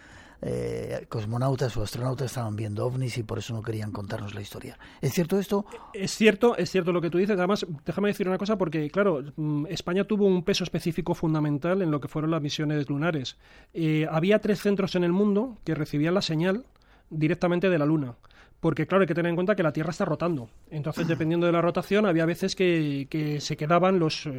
eh, cosmonautas o astronautas estaban viendo ovnis y por eso no querían contarnos la historia. ¿Es cierto esto? Es cierto, es cierto lo que tú dices. Además, déjame decir una cosa porque, claro, mm, España tuvo un peso específico fundamental en lo que fueron las misiones lunares. Eh, había tres centros en el mundo que recibían la señal directamente de la Luna porque claro, hay que tener en cuenta que la Tierra está rotando. Entonces, dependiendo de la rotación, había veces que, que se quedaban los... Eh,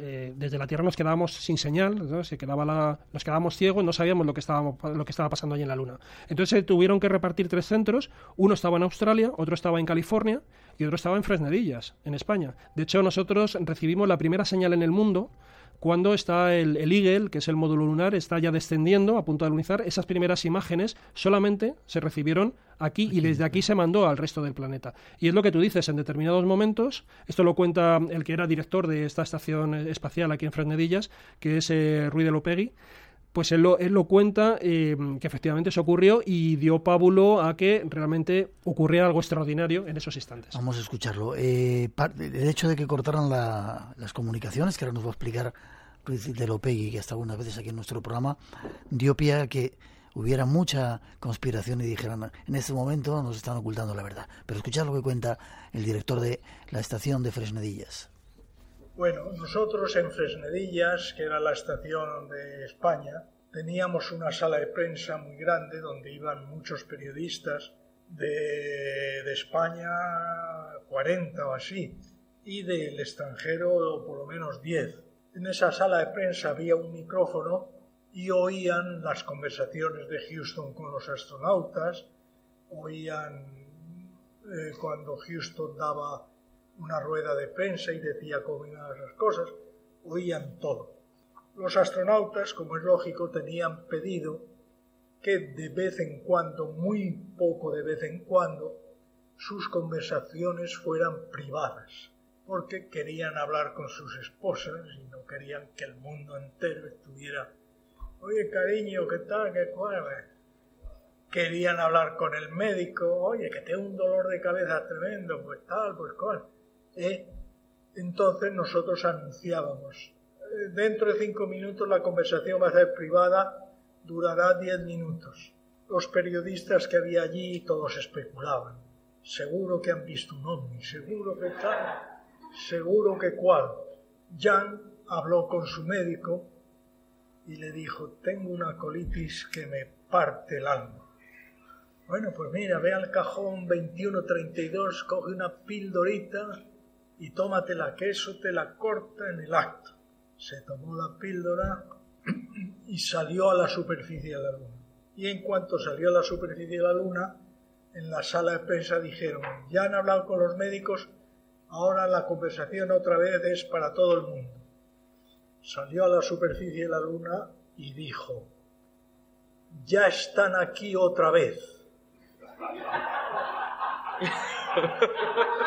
eh, desde la Tierra nos quedábamos sin señal, se quedaba la, nos quedábamos ciegos, no sabíamos lo que, estábamos, lo que estaba pasando allí en la Luna. Entonces se tuvieron que repartir tres centros, uno estaba en Australia, otro estaba en California y otro estaba en Fresnedillas, en España. De hecho, nosotros recibimos la primera señal en el mundo cuando está el, Eagle, que es el módulo lunar, está ya descendiendo, a punto de lunizar, esas primeras imágenes solamente se recibieron aquí y desde aquí se mandó al resto del planeta. Y es lo que tú dices, en determinados momentos, esto lo cuenta el que era director de esta estación espacial aquí en Fresnedillas, que es eh, Ruy de Lopegui, pues él lo, cuenta eh, que efectivamente eso ocurrió y dio pábulo a que realmente ocurriera algo extraordinario en esos instantes. Vamos a escucharlo. Eh, el hecho de que cortaran las comunicaciones, que ahora nos va a explicar Ruiz de Lopegui, que ha estado unas veces aquí en nuestro programa, dio pie a que hubiera mucha conspiración y dijeran, en este momento nos están ocultando la verdad. Pero escuchad lo que cuenta el director de la estación de Fresnedillas. Bueno, nosotros en Fresnedillas, que era la estación de España, teníamos una sala de prensa muy grande donde iban muchos periodistas de, España, 40 o así, y del extranjero por lo menos 10. En esa sala de prensa había un micrófono y oían las conversaciones de Houston con los astronautas, oían eh, cuando Houston daba una rueda de prensa y decía esas cosas, oían todo. Los astronautas, como es lógico, tenían pedido que de vez en cuando, muy poco de vez en cuando, sus conversaciones fueran privadas, porque querían hablar con sus esposas y no querían que el mundo entero estuviera, oye cariño, ¿qué tal? ¿Qué? Querían hablar con el médico, oye, que tengo un dolor de cabeza tremendo, pues tal, pues cual. ¿Eh? entonces nosotros anunciábamos eh, dentro de cinco minutos la conversación va a ser privada, durará diez minutos. Los periodistas que había allí todos especulaban. Seguro que han visto un ovni, seguro que tal, seguro que cual. Jan habló con su médico y le dijo, tengo una colitis que me parte el alma. Bueno, pues mira, ve al cajón 2132, coge una pildorita y tómatela, que eso te la corta en el acto. Se tomó la píldora y salió a la superficie de la luna. Y en cuanto salió a la superficie de la luna, en la sala de prensa dijeron, ya han hablado con los médicos, ahora la conversación otra vez es para todo el mundo. Salió a la superficie de la luna y dijo, ya están aquí otra vez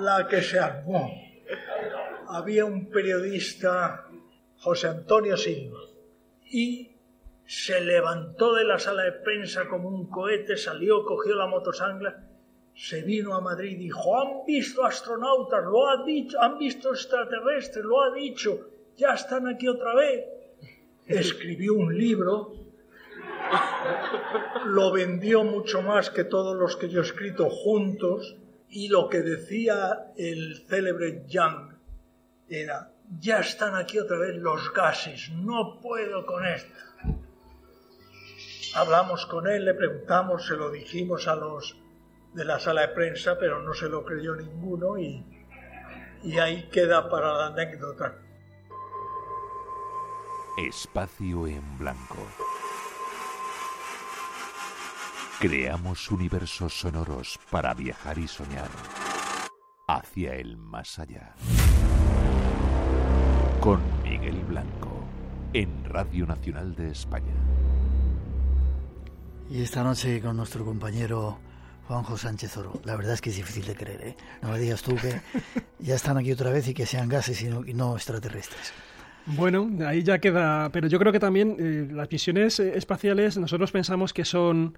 la que se armó. Había un periodista, José Antonio Silva, y se levantó de la sala de prensa como un cohete, salió, cogió la motosangla, se vino a Madrid y dijo, han visto astronautas, lo ha dicho, han visto extraterrestres, lo ha dicho, ya están aquí otra vez. Escribió un libro. Lo vendió mucho más que todos los que yo he escrito juntos y lo que decía el célebre Young era, ya están aquí otra vez los gases, no puedo con esto. Hablamos con él, le preguntamos, se lo dijimos a los de la sala de prensa, pero no se lo creyó ninguno y, y ahí queda para la anécdota. Espacio en blanco. Creamos universos sonoros para viajar y soñar hacia el más allá. Con Miguel Blanco, en Radio Nacional de España. Y esta noche con nuestro compañero Juanjo Sánchez Oro. La verdad es que es difícil de creer, ¿eh? No me digas tú que ya están aquí otra vez y que sean gases y no extraterrestres. Bueno, ahí ya queda, pero yo creo que también eh, las visiones eh, espaciales nosotros pensamos que son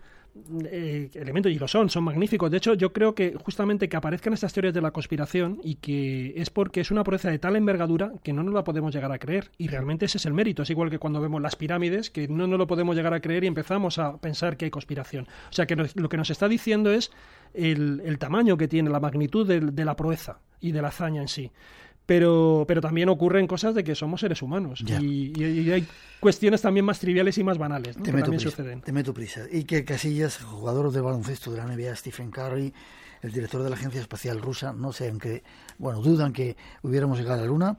eh, elementos, y lo son, son magníficos. De hecho, yo creo que justamente que aparezcan estas teorías de la conspiración y que es porque es una proeza de tal envergadura que no nos la podemos llegar a creer. Y realmente ese es el mérito. Es igual que cuando vemos las pirámides, que no nos lo podemos llegar a creer y empezamos a pensar que hay conspiración. O sea, que lo que nos está diciendo es el, tamaño que tiene, la magnitud de la proeza y de la hazaña en sí pero, pero también ocurren cosas de que somos seres humanos y, hay cuestiones también más triviales y más banales que también suceden. Te meto prisa. Y que Casillas, jugador de baloncesto de la NBA, Stephen Curry, el director de la Agencia Espacial Rusa, no sé en qué, bueno, dudan que hubiéramos llegado a la Luna.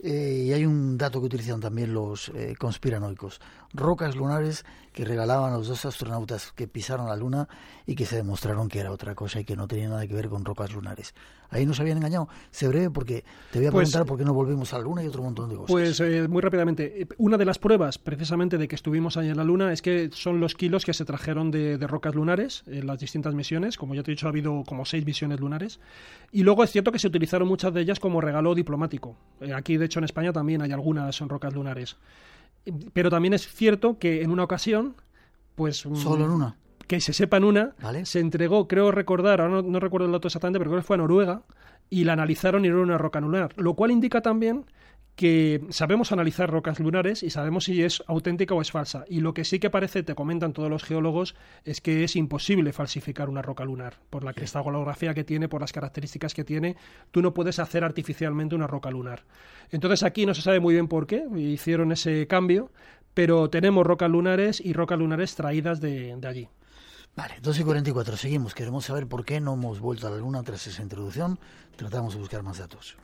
Eh, y hay un dato que utilizan también los eh, conspiranoicos. Rocas lunares que regalaban a los dos astronautas que pisaron la Luna y que se demostraron que era otra cosa y que no tenía nada que ver con rocas lunares. Ahí nos habían engañado. Se breve porque te voy a pues, preguntar por qué no volvimos a la Luna y otro montón de cosas. Pues eh, muy rápidamente. Una de las pruebas precisamente de que estuvimos ahí en la Luna es que son los kilos que se trajeron de, rocas lunares en las distintas misiones. Como ya te he dicho, ha habido como seis misiones lunares. Y luego es cierto que se utilizaron muchas de ellas como regalo diplomático. Eh, aquí, de hecho, en España también hay algunas son rocas lunares. Pero también es cierto que en una ocasión, pues... Mm, ¿Solo en una? que se sepa en una, se entregó, creo recordar, ahora no, recuerdo el dato exactamente, pero creo que fue a Noruega, y la analizaron y era una roca lunar, lo cual indica también que sabemos analizar rocas lunares y sabemos si es auténtica o es falsa. Y lo que sí que parece, te comentan todos los geólogos, es que es imposible falsificar una roca lunar. Por la cristalografía que tiene, por las características que tiene, tú no puedes hacer artificialmente una roca lunar. Entonces aquí no se sabe muy bien por qué hicieron ese cambio, pero tenemos rocas lunares y rocas lunares traídas de allí. Vale, 2 y 44, seguimos. Queremos saber por qué no hemos vuelto a la Luna tras esa introducción. Tratamos de buscar más datos.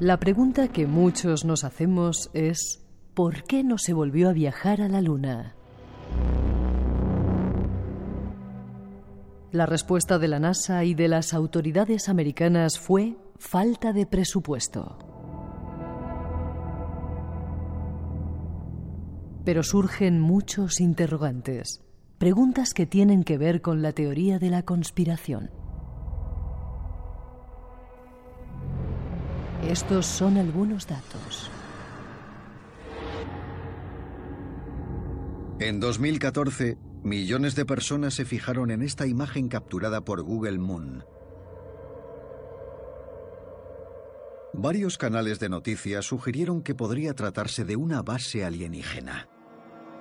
La pregunta que muchos nos hacemos es ¿por qué no se volvió a viajar a la Luna? La respuesta de la NASA y de las autoridades americanas fue falta de presupuesto. Pero surgen muchos interrogantes, preguntas que tienen que ver con la teoría de la conspiración. Estos son algunos datos. En 2014, Millones de personas se fijaron en esta imagen capturada por Google Moon. Varios canales de noticias sugirieron que podría tratarse de una base alienígena.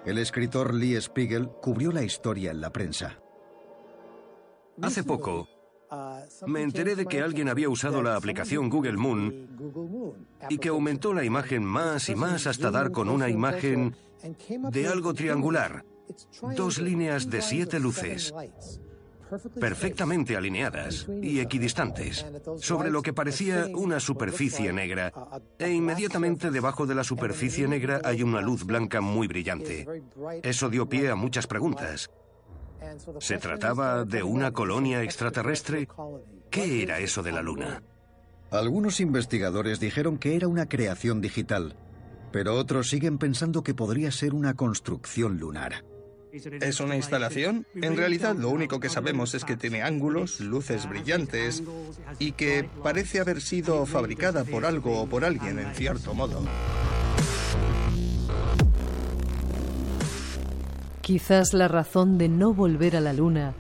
El escritor Lee Spiegel cubrió la historia en la prensa. Hace poco, me enteré de que alguien había usado la aplicación Google Moon y que aumentó la imagen más y más hasta dar con una imagen de algo triangular, dos líneas de siete luces, perfectamente alineadas y equidistantes, sobre lo que parecía una superficie negra, e inmediatamente debajo de la superficie negra hay una luz blanca muy brillante. Eso dio pie a muchas preguntas. ¿Se trataba de una colonia extraterrestre? ¿Qué era eso de la Luna? Algunos investigadores dijeron que era una creación digital, pero otros siguen pensando que podría ser una construcción lunar. ¿Es una instalación? En realidad lo único que sabemos es que tiene ángulos, luces brillantes y que parece haber sido fabricada por algo o por alguien en cierto modo. Quizás la razón de no volver a la Luna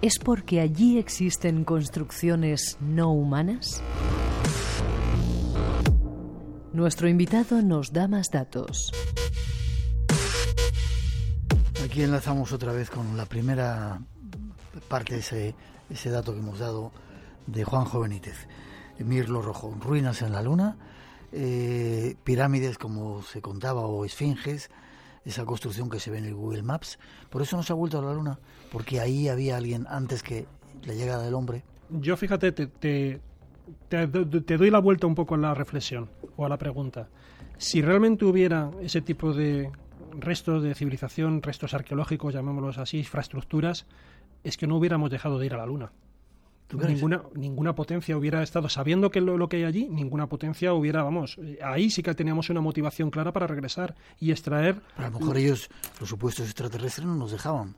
es porque allí existen construcciones no humanas. Nuestro invitado nos da más datos. Aquí enlazamos otra vez con la primera parte de ese, ese dato que hemos dado de Juanjo Benítez. Mirlo Rojo, ruinas en la luna, eh, pirámides como se contaba o esfinges, esa construcción que se ve en el Google Maps. Por eso no se ha vuelto a la luna, porque ahí había alguien antes que la llegada del hombre. Yo fíjate, te, te, te, te doy la vuelta un poco a la reflexión o a la pregunta. Si realmente hubiera ese tipo de restos de civilización, restos arqueológicos, llamémoslos así, infraestructuras, es que no hubiéramos dejado de ir a la Luna. Ninguna, ninguna potencia hubiera estado, sabiendo que lo, lo, que hay allí, ninguna potencia hubiera, vamos, ahí sí que teníamos una motivación clara para regresar y extraer... Pero a lo mejor ellos, los supuestos extraterrestres, no nos dejaban.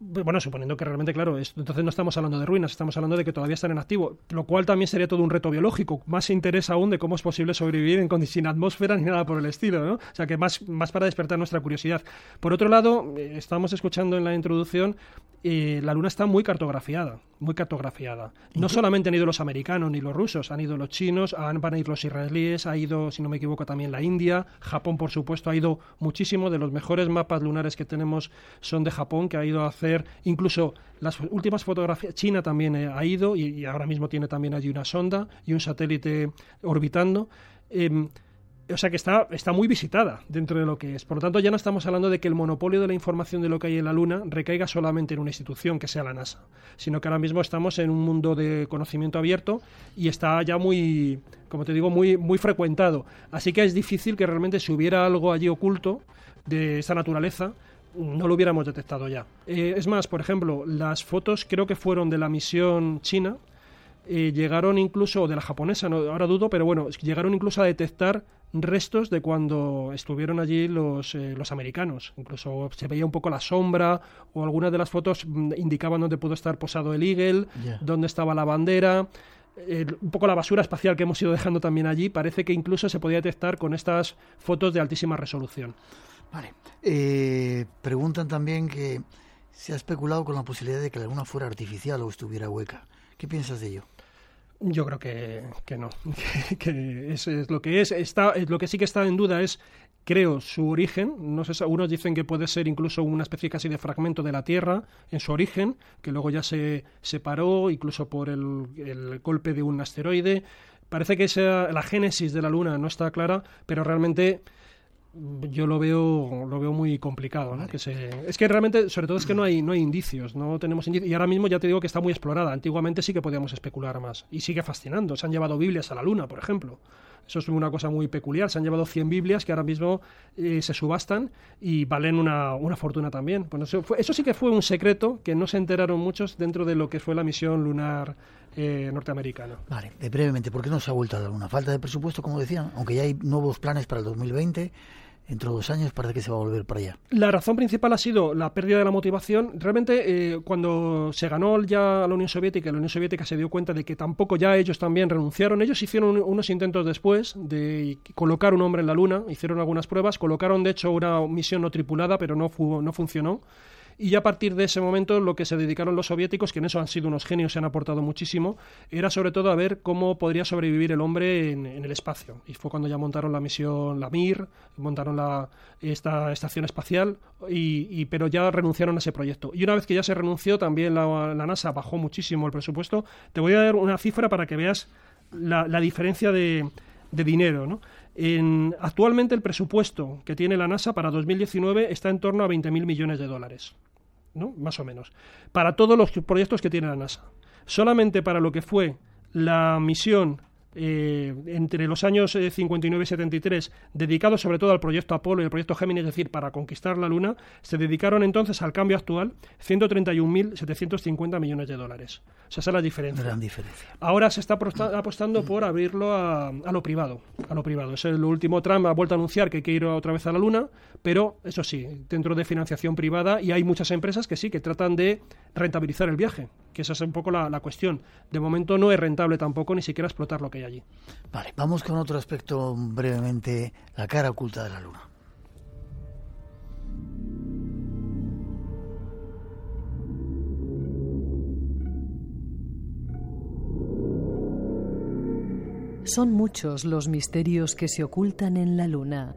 Bueno, suponiendo que realmente, claro, es, entonces no estamos hablando de ruinas, estamos hablando de que todavía están en activo, lo cual también sería todo un reto biológico. Más interés aún de cómo es posible sobrevivir en sin atmósfera ni nada por el estilo, ¿no? O sea, que más, más para despertar nuestra curiosidad. Por otro lado, eh, estamos escuchando en la introducción, eh, la Luna está muy cartografiada, muy cartografiada. No solamente han ido los americanos ni los rusos, han ido los chinos, han, van a ir los israelíes, ha ido, si no me equivoco, también la India, Japón, por supuesto, ha ido muchísimo. De los mejores mapas lunares que tenemos son de Japón, que ha ido a hacer incluso las últimas fotografías, China también eh, ha ido y, ahora mismo tiene también allí una sonda y un satélite orbitando. Eh, o sea que está, está muy visitada dentro de lo que es. Por lo tanto, ya no estamos hablando de que el monopolio de la información de lo que hay en la Luna recaiga solamente en una institución, que sea la NASA, sino que ahora mismo estamos en un mundo de conocimiento abierto y está ya muy, como te digo, muy, muy frecuentado. Así que es difícil que realmente si hubiera algo allí oculto de esa naturaleza, no lo hubiéramos detectado ya. Eh, es más, por ejemplo, las fotos creo que fueron de la misión china, eh, llegaron incluso, de la japonesa, no, ahora dudo, pero bueno, llegaron incluso a detectar restos de cuando estuvieron allí los, eh, los americanos. Incluso se veía un poco la sombra o algunas de las fotos mm, indicaban dónde pudo estar posado el Eagle, yeah. dónde estaba la bandera. un poco la basura espacial que hemos ido dejando también allí, parece que incluso se podía detectar con estas fotos de altísima resolución. Vale. Eh, preguntan también que se ha especulado con la posibilidad de que la luna fuera artificial o estuviera hueca. ¿Qué piensas de ello? Yo creo que, que no, que, que es, es, lo que es. Está, lo que sí que está en duda es, creo, su origen. No sé, algunos dicen que puede ser incluso una especie casi de fragmento de la Tierra en su origen, que luego ya se separó, incluso por el, el golpe de un asteroide. Parece que esa, la génesis de la Luna no está clara, pero realmente yo lo veo lo veo muy complicado ¿no? que se, es que realmente sobre todo es que no hay no hay indicios no tenemos indicios y ahora mismo ya te digo que está muy explorada antiguamente sí que podíamos especular más y sigue fascinando se han llevado Biblias a la luna por ejemplo eso es una cosa muy peculiar se han llevado 100 Biblias que ahora mismo eh, se subastan y valen una, una fortuna también bueno, eso, fue, eso sí que fue un secreto que no se enteraron muchos dentro de lo que fue la misión lunar eh, norteamericana. Vale, eh, brevemente, ¿por qué no se ha vuelto a la Luna? Falta de presupuesto, como decían, aunque ya hay nuevos planes para el 2020 dentro de dos años parece que se va a volver para allá. La razón principal ha sido la pérdida de la motivación. Realmente, eh, cuando se ganó ya la Unión Soviética, la Unión Soviética se dio cuenta de que tampoco ya ellos también renunciaron. Ellos hicieron un, unos intentos después de colocar un hombre en la Luna, hicieron algunas pruebas, colocaron de hecho una misión no tripulada, pero no, no funcionó y ya a partir de ese momento lo que se dedicaron los soviéticos, que en eso han sido unos genios y han aportado muchísimo, era sobre todo a ver cómo podría sobrevivir el hombre en, el espacio. Y fue cuando ya montaron la misión La Mir, montaron la, esta estación espacial, y, pero ya renunciaron a ese proyecto. Y una vez que ya se renunció, también la, NASA bajó muchísimo el presupuesto. Te voy a dar una cifra para que veas la, diferencia de, dinero, actualmente el presupuesto que tiene la NASA para 2019 está en torno a 20.000 millones de dólares, ¿no? Más o menos. Para todos los proyectos que tiene la NASA. Solamente para lo que fue la misión eh, entre los años 59 eh, y 73, dedicados sobre todo al proyecto Apolo y al proyecto Géminis, es decir, para conquistar la Luna, se dedicaron entonces al cambio actual 131.750 millones de dólares. O sea, esa es la diferencia. Gran diferencia. Ahora se está apostando por abrirlo a, lo privado. A lo privado. Es el último Trump ha vuelto a anunciar que hay que ir otra vez a la Luna, pero eso sí, dentro de financiación privada y hay muchas empresas que sí, que tratan de rentabilizar el viaje, que esa es un poco la, la cuestión. De momento no es rentable tampoco ni siquiera explotar lo que hay allí. Vale, vamos con otro aspecto brevemente, la cara oculta de la Luna. Son muchos los misterios que se ocultan en la Luna.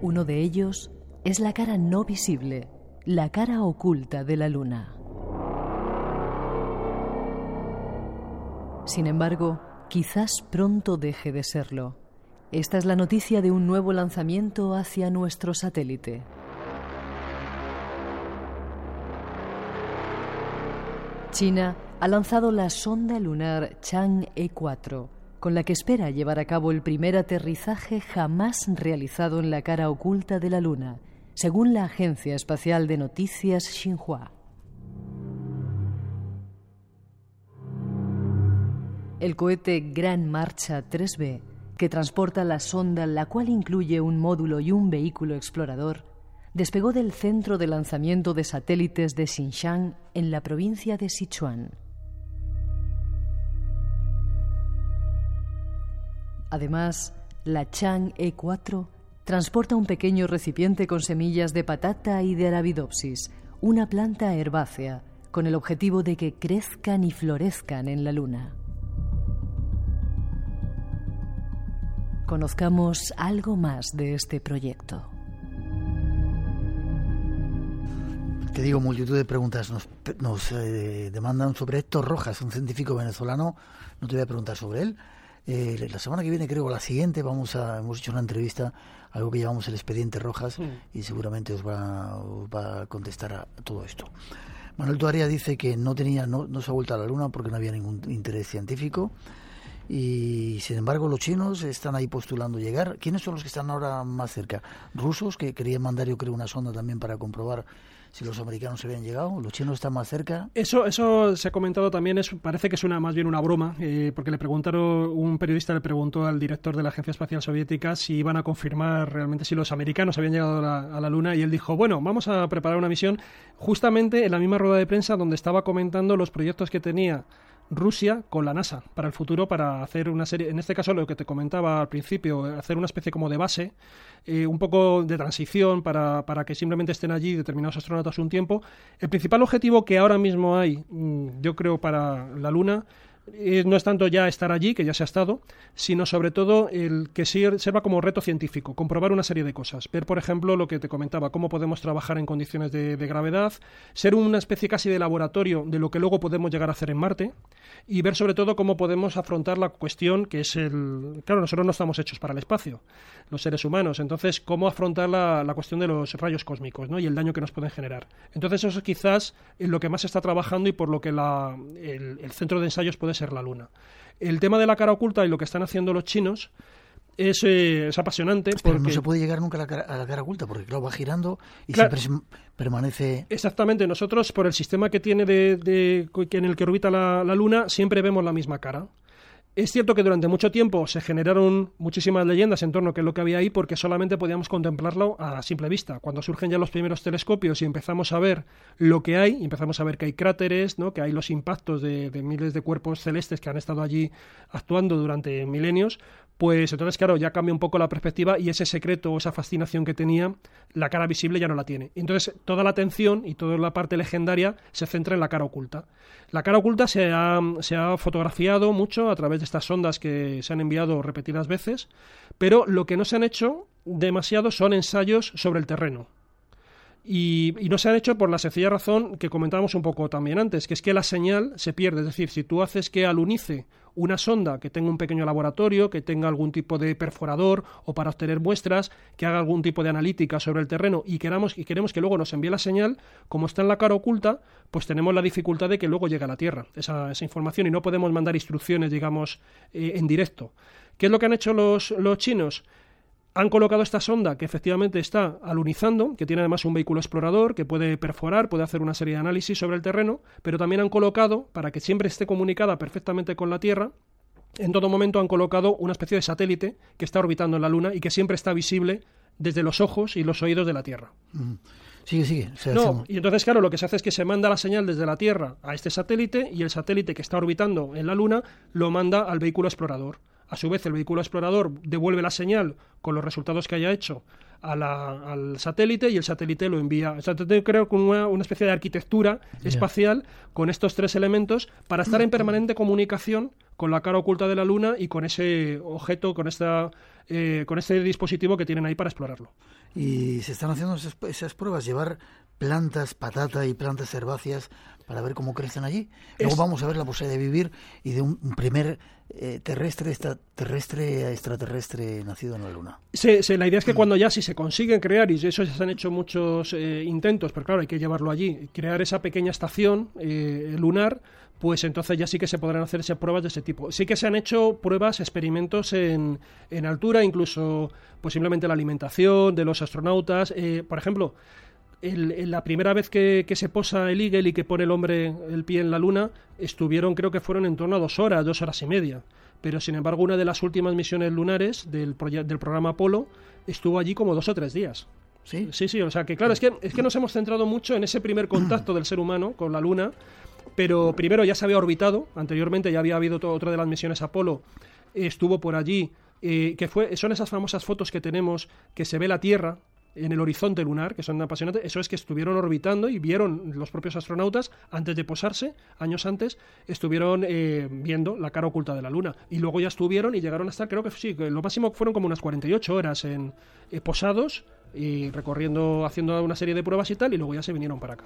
Uno de ellos es la cara no visible, la cara oculta de la Luna. Sin embargo, quizás pronto deje de serlo. Esta es la noticia de un nuevo lanzamiento hacia nuestro satélite. China ha lanzado la sonda lunar Chang'e 4, con la que espera llevar a cabo el primer aterrizaje jamás realizado en la cara oculta de la Luna, según la Agencia Espacial de Noticias Xinhua. El cohete Gran Marcha 3B, que transporta la sonda, la cual incluye un módulo y un vehículo explorador, despegó del centro de lanzamiento de satélites de Xinjiang en la provincia de Sichuan. Además, la Chang E4 transporta un pequeño recipiente con semillas de patata y de Arabidopsis, una planta herbácea, con el objetivo de que crezcan y florezcan en la Luna. Conozcamos algo más de este proyecto. Te digo, multitud de preguntas nos, eh, demandan sobre Héctor Rojas, un científico venezolano. No te voy a preguntar sobre él, eh, la semana que viene, creo, la siguiente, vamos a, hemos hecho una entrevista, algo que llamamos el expediente Rojas, y seguramente os va, va, a contestar a, todo esto. Manuel Tuaria dice que no tenía, no, no se ha vuelto a la luna porque no había ningún interés científico. Y sin embargo, los chinos están ahí postulando llegar. ¿Quiénes son los que están ahora más cerca? ¿Rusos, que querían mandar, yo creo, una sonda también para comprobar si los americanos se habían llegado, los chinos están más cerca. Eso, eso se ha comentado también, es, parece que es una, más bien una broma, eh, porque le preguntaron, un periodista le preguntó al director de la Agencia Espacial Soviética si iban a confirmar realmente si los americanos habían llegado a la, a la Luna, y él dijo, bueno, vamos a preparar una misión justamente en la misma rueda de prensa donde estaba comentando los proyectos que tenía Rusia con la NASA para el futuro, para hacer una serie, en este caso lo que te comentaba al principio, hacer una especie como de base, eh, un poco de transición para, para, que simplemente estén allí determinados astronautas un tiempo. El principal objetivo que ahora mismo hay, mm, yo creo, para la Luna eh, no es tanto ya estar allí, que ya se ha estado, sino sobre todo el que sirva como reto científico, comprobar una serie de cosas. Ver, por ejemplo, lo que te comentaba, cómo podemos trabajar en condiciones de, gravedad, ser una especie casi de laboratorio de lo que luego podemos llegar a hacer en Marte, y ver sobre todo cómo podemos afrontar la cuestión que es el... Claro, nosotros no estamos hechos para el espacio, los seres humanos, entonces, cómo afrontar la, cuestión de los rayos cósmicos ¿no? y el daño que nos pueden generar. Entonces, eso quizás es lo que más se está trabajando y por lo que el, el centro de ensayos puede ser la Luna. El tema de la cara oculta y lo que están haciendo los chinos es, eh, apasionante. Pero no se puede llegar nunca a la, cara, a la cara oculta porque claro, va girando y siempre permanece. Exactamente, nosotros por el sistema que tiene de, en el que orbita la, Luna siempre vemos la misma cara. Es cierto que durante mucho tiempo se generaron muchísimas leyendas en torno a lo que había ahí porque solamente podíamos contemplarlo a simple vista. Cuando surgen ya los primeros telescopios y empezamos a ver lo que hay, empezamos a ver que hay cráteres, ¿no? que hay los impactos de, miles de cuerpos celestes que han estado allí actuando durante milenios, pues entonces, claro, ya cambia un poco la perspectiva y ese secreto o esa fascinación que tenía, la cara visible ya no la tiene. Entonces, toda la atención y toda la parte legendaria se centra en la cara oculta. La cara oculta se ha, se ha fotografiado mucho a través de estas sondas que se han enviado repetidas veces, pero lo que no se han hecho demasiado son ensayos sobre el terreno. Y, no se han hecho por la sencilla razón que comentábamos un poco también antes, que es que la señal se pierde. Es decir, si tú haces que alunice una sonda que tenga un pequeño laboratorio, que tenga algún tipo de perforador o para obtener muestras, que haga algún tipo de analítica sobre el terreno y queramos y queremos que luego nos envíe la señal, como está en la cara oculta, pues tenemos la dificultad de que luego llegue a la Tierra esa, esa información y no podemos mandar instrucciones, digamos, eh, en directo. ¿Qué es lo que han hecho los, los chinos? Han colocado esta sonda que efectivamente está alunizando, que tiene además un vehículo explorador que puede perforar, puede hacer una serie de análisis sobre el terreno, pero también han colocado, para que siempre esté comunicada perfectamente con la Tierra, en todo momento han colocado una especie de satélite que está orbitando en la Luna y que siempre está visible desde los ojos y los oídos de la Tierra. Sigue, sigue. no, y entonces, claro, lo que se hace es que se manda la señal desde la Tierra a este satélite y el satélite que está orbitando en la Luna lo manda al vehículo explorador. A su vez, el vehículo explorador devuelve la señal con los resultados que haya hecho al satélite y el satélite lo envía. O sea, creo con una, una, especie de arquitectura espacial con estos tres elementos para estar en permanente comunicación con la cara oculta de la Luna y con ese objeto, con esta eh, con este dispositivo que tienen ahí para explorarlo. Y se están haciendo esas, pruebas, llevar plantas, patata y plantas herbáceas para ver cómo crecen allí. Luego vamos a ver la posibilidad de vivir y de un primer eh, terrestre, terrestre, extraterrestre nacido en la Luna. Sí, la idea es que cuando ya si se consiguen crear, y eso ya se han hecho muchos eh, intentos, pero claro, hay que llevarlo allí, crear esa pequeña estación lunar, pues entonces ya sí que se podrán hacerse pruebas de ese tipo. Sí que se han hecho pruebas, experimentos en, en altura, incluso posiblemente la alimentación de los astronautas. Eh, por ejemplo, la primera vez que, se posa el Eagle y que pone el hombre el pie en la Luna, estuvieron, creo que fueron en torno a dos horas, dos horas y media. Pero sin embargo, una de las últimas misiones lunares del, del programa Apolo estuvo allí como dos o tres días. ¿Sí? Sí, sí, o sea que claro, es que, es que nos hemos centrado mucho en ese primer contacto del ser humano con la Luna pero primero ya se había orbitado, anteriormente ya había habido otra de las misiones Apolo, estuvo por allí, eh, que fue, son esas famosas fotos que tenemos que se ve la Tierra en el horizonte lunar, que son apasionantes, eso es que estuvieron orbitando y vieron los propios astronautas, antes de posarse, años antes, estuvieron eh, viendo la cara oculta de la Luna. Y luego ya estuvieron y llegaron a estar, creo que sí, lo máximo fueron como unas 48 horas en eh, posados y recorriendo, haciendo una serie de pruebas y tal, y luego ya se vinieron para acá.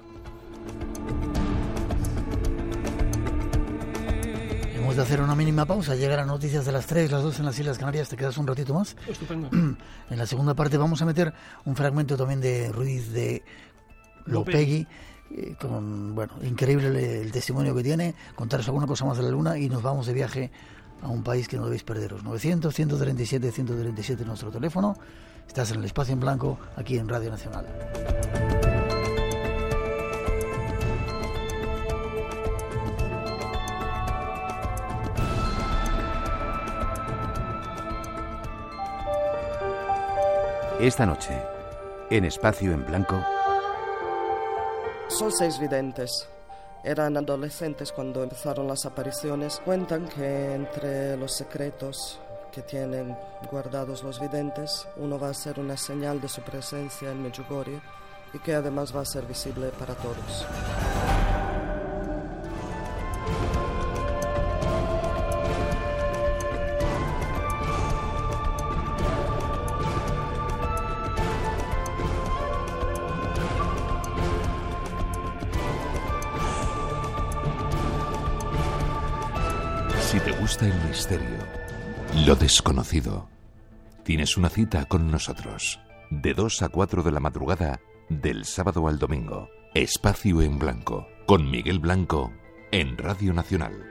De hacer una mínima pausa, llegar a noticias de las 3, las 2 en las Islas Canarias, te quedas un ratito más. Estupendo. En la segunda parte vamos a meter un fragmento también de Ruiz de Lopegui, eh, con, bueno, increíble el, testimonio que tiene, contaros alguna cosa más de la Luna y nos vamos de viaje a un país que no debéis perderos. 900 137 137 nuestro teléfono. Estás en el espacio en blanco aquí en Radio Nacional. Esta noche, en Espacio en Blanco. Son seis videntes. Eran adolescentes cuando empezaron las apariciones. Cuentan que entre los secretos que tienen guardados los videntes, uno va a ser una señal de su presencia en Medjugorje y que además va a ser visible para todos. Lo desconocido. Tienes una cita con nosotros. De 2 a 4 de la madrugada, del sábado al domingo. Espacio en Blanco, con Miguel Blanco, en Radio Nacional.